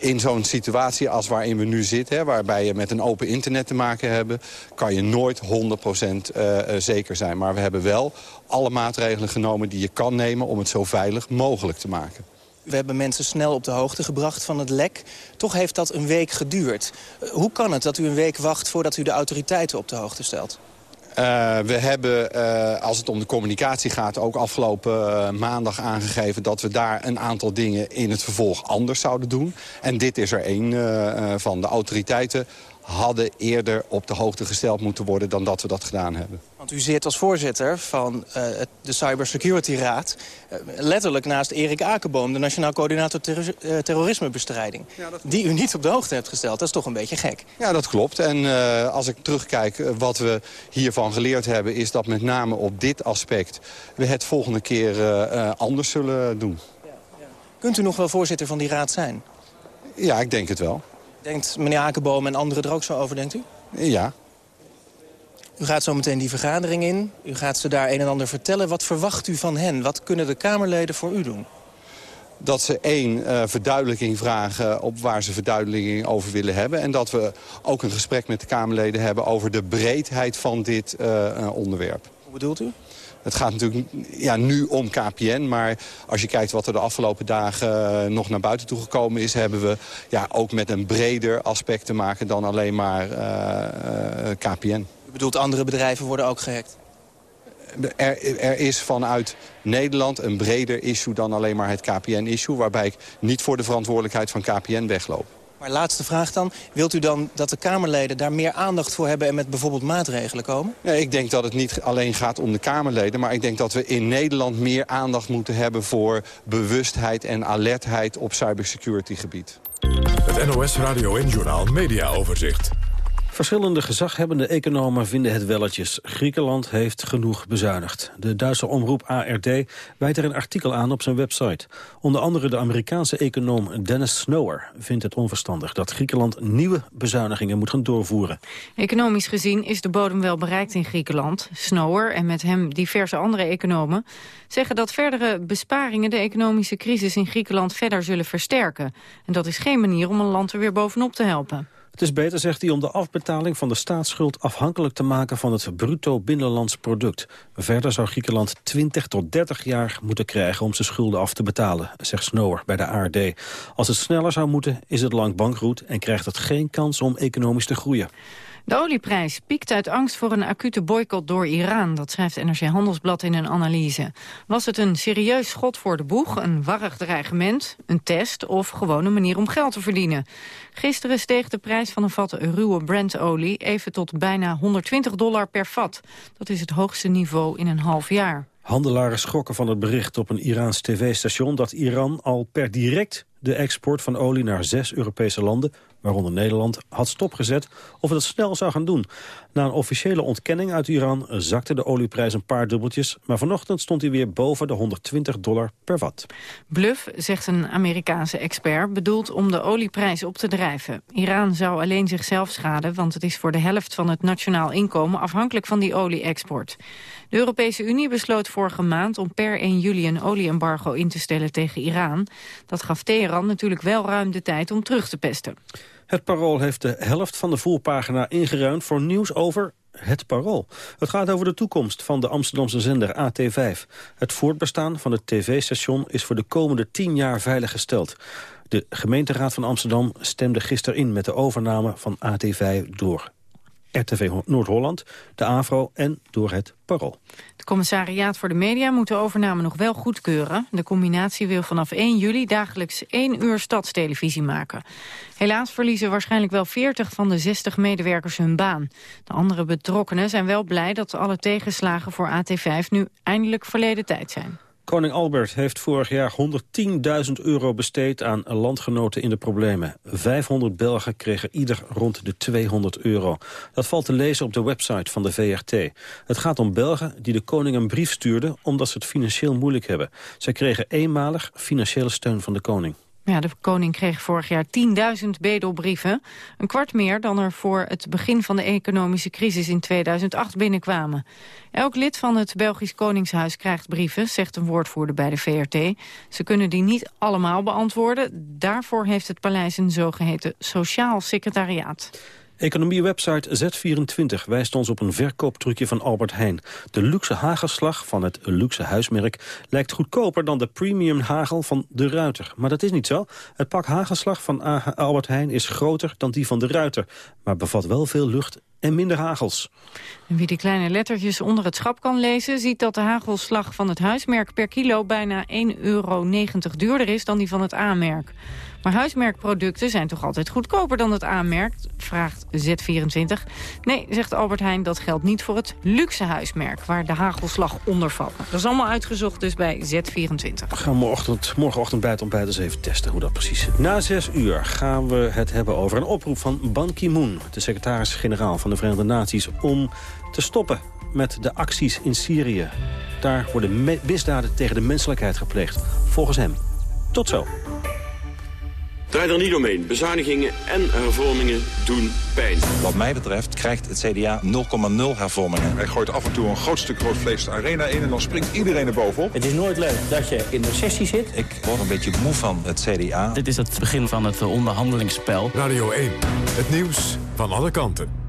In zo'n situatie als waarin we nu zitten... Hè, waarbij je met een open internet te maken hebben... kan je nooit 100% uh, zeker zijn. Maar we hebben wel alle maatregelen genomen die je kan nemen... om het zo veilig mogelijk te maken. We hebben mensen snel op de hoogte gebracht van het lek. Toch heeft dat een week geduurd. Hoe kan het dat u een week wacht voordat u de autoriteiten op de hoogte stelt? Uh, we hebben, uh, als het om de communicatie gaat, ook afgelopen uh, maandag aangegeven... dat we daar een aantal dingen in het vervolg anders zouden doen. En dit is er één van. De autoriteiten hadden eerder op de hoogte gesteld moeten worden dan dat we dat gedaan hebben. Want u zit als voorzitter van uh, de Cybersecurity Raad... Uh, letterlijk naast Erik Akerboom, de Nationaal Coördinator ter uh, Terrorismebestrijding... Ja, die u niet op de hoogte hebt gesteld. Dat is toch een beetje gek? Ja, dat klopt. En als ik terugkijk, wat we hiervan geleerd hebben... is dat met name op dit aspect we het volgende keer anders zullen doen. Ja, ja. Kunt u nog wel voorzitter van die raad zijn? Ja, ik denk het wel. Denkt meneer Akerboom en anderen er ook zo over, denkt u? Ja. U gaat zo meteen die vergadering in. U gaat ze daar een en ander vertellen. Wat verwacht u van hen? Wat kunnen de Kamerleden voor u doen? dat ze één uh, verduidelijking vragen op waar ze verduidelijking over willen hebben. En dat we ook een gesprek met de Kamerleden hebben over de breedheid van dit uh, onderwerp. Hoe bedoelt u? Het gaat natuurlijk ja, nu om KPN, maar als je kijkt wat er de afgelopen dagen uh, nog naar buiten toe gekomen is... hebben we ja, ook met een breder aspect te maken dan alleen maar uh, uh, KPN. U bedoelt andere bedrijven worden ook gehackt? Er, er, is vanuit Nederland een breder issue dan alleen maar het KPN-issue... waarbij ik niet voor de verantwoordelijkheid van KPN wegloop. Maar laatste vraag dan. Wilt u dan dat de Kamerleden daar meer aandacht voor hebben... en met bijvoorbeeld maatregelen komen? Ja, ik denk dat het niet alleen gaat om de Kamerleden... maar ik denk dat we in Nederland meer aandacht moeten hebben... voor bewustheid en alertheid op cybersecurity gebied. Het NOS Radio en Journaal Media Overzicht. Verschillende gezaghebbende economen vinden het welletjes. Griekenland heeft genoeg bezuinigd. De Duitse omroep ARD wijt er een artikel aan op zijn website. Onder andere de Amerikaanse econoom Dennis Snower vindt het onverstandig... dat Griekenland nieuwe bezuinigingen moet gaan doorvoeren. Economisch gezien is de bodem wel bereikt in Griekenland. Snower en met hem diverse andere economen zeggen dat verdere besparingen... de economische crisis in Griekenland verder zullen versterken. En dat is geen manier om een land er weer bovenop te helpen. Het is beter, zegt hij, om de afbetaling van de staatsschuld afhankelijk te maken van het bruto binnenlands product. Verder zou Griekenland 20 tot 30 jaar moeten krijgen om zijn schulden af te betalen, zegt Snower bij de ARD. Als het sneller zou moeten, is het lang bankroet en krijgt het geen kans om economisch te groeien. De olieprijs piekt uit angst voor een acute boycott door Iran. Dat schrijft NRC Handelsblad in een analyse. Was het een serieus schot voor de boeg, een warrig dreigement, een test... of gewoon een manier om geld te verdienen? Gisteren steeg de prijs van een vat ruwe Brent-olie... even tot bijna 120 dollar per vat. Dat is het hoogste niveau in een half jaar. Handelaren schrokken van het bericht op een Iraans tv-station... dat Iran al per direct de export van olie naar zes Europese landen waaronder Nederland, had stopgezet of het snel zou gaan doen. Na een officiële ontkenning uit Iran zakte de olieprijs een paar dubbeltjes... maar vanochtend stond hij weer boven de 120 dollar per watt. Bluff, zegt een Amerikaanse expert, bedoeld om de olieprijs op te drijven. Iran zou alleen zichzelf schaden, want het is voor de helft van het nationaal inkomen... afhankelijk van die olie-export. De Europese Unie besloot vorige maand om per 1 juli een olieembargo in te stellen tegen Iran. Dat gaf Teheran natuurlijk wel ruim de tijd om terug te pesten. Het Parool heeft de helft van de voorpagina ingeruimd voor nieuws over het Parool. Het gaat over de toekomst van de Amsterdamse zender AT5. Het voortbestaan van het tv-station is voor de komende tien jaar veiliggesteld. De gemeenteraad van Amsterdam stemde gisteren in met de overname van AT5 door RTV Noord-Holland, de AVRO en door het Parool. Het commissariaat voor de media moet de overname nog wel goedkeuren. De combinatie wil vanaf 1 juli dagelijks 1 uur stadstelevisie maken. Helaas verliezen waarschijnlijk wel 40 van de 60 medewerkers hun baan. De andere betrokkenen zijn wel blij dat alle tegenslagen voor AT5 nu eindelijk verleden tijd zijn. Koning Albert heeft vorig jaar 110.000 euro besteed aan landgenoten in de problemen. 500 Belgen kregen ieder rond de 200 euro. Dat valt te lezen op de website van de VRT. Het gaat om Belgen die de koning een brief stuurden omdat ze het financieel moeilijk hebben. Zij kregen eenmalig financiële steun van de koning. Ja, de koning kreeg vorig jaar 10.000 bedelbrieven. Een kwart meer dan er voor het begin van de economische crisis in 2008 binnenkwamen. Elk lid van het Belgisch Koningshuis krijgt brieven, zegt een woordvoerder bij de VRT. Ze kunnen die niet allemaal beantwoorden. Daarvoor heeft het paleis een zogeheten sociaal secretariaat. Economiewebsite Z24 wijst ons op een verkooptrucje van Albert Heijn. De luxe hagelslag van het luxe huismerk lijkt goedkoper dan de premium hagel van de Ruiter. Maar dat is niet zo. Het pak hagelslag van Albert Heijn is groter dan die van de Ruiter, maar bevat wel veel lucht en minder hagels. En wie die kleine lettertjes onder het schap kan lezen... ziet dat de hagelslag van het huismerk per kilo bijna 1,90 euro duurder is dan die van het A-merk. Maar huismerkproducten zijn toch altijd goedkoper dan het aanmerk, vraagt Z24. Nee, zegt Albert Heijn, dat geldt niet voor het luxe huismerk... waar de hagelslag onder valt. Dat is allemaal uitgezocht dus bij Z24. We gaan morgenochtend, morgenochtend bij het ontbijt eens even testen hoe dat precies zit. Na zes uur gaan we het hebben over een oproep van Ban Ki-moon... de secretaris-generaal van de Verenigde Naties... om te stoppen met de acties in Syrië. Daar worden misdaden tegen de menselijkheid gepleegd, volgens hem. Tot zo. Draai er niet omheen. Bezuinigingen en hervormingen doen pijn. Wat mij betreft krijgt het CDA 0,0 hervormingen. Hij gooit af en toe een groot stuk rood vlees de arena in... en dan springt iedereen er bovenop. Het is nooit leuk dat je in de sessie zit. Ik word een beetje moe van het CDA. Dit is het begin van het onderhandelingsspel. Radio 1, het nieuws van alle kanten.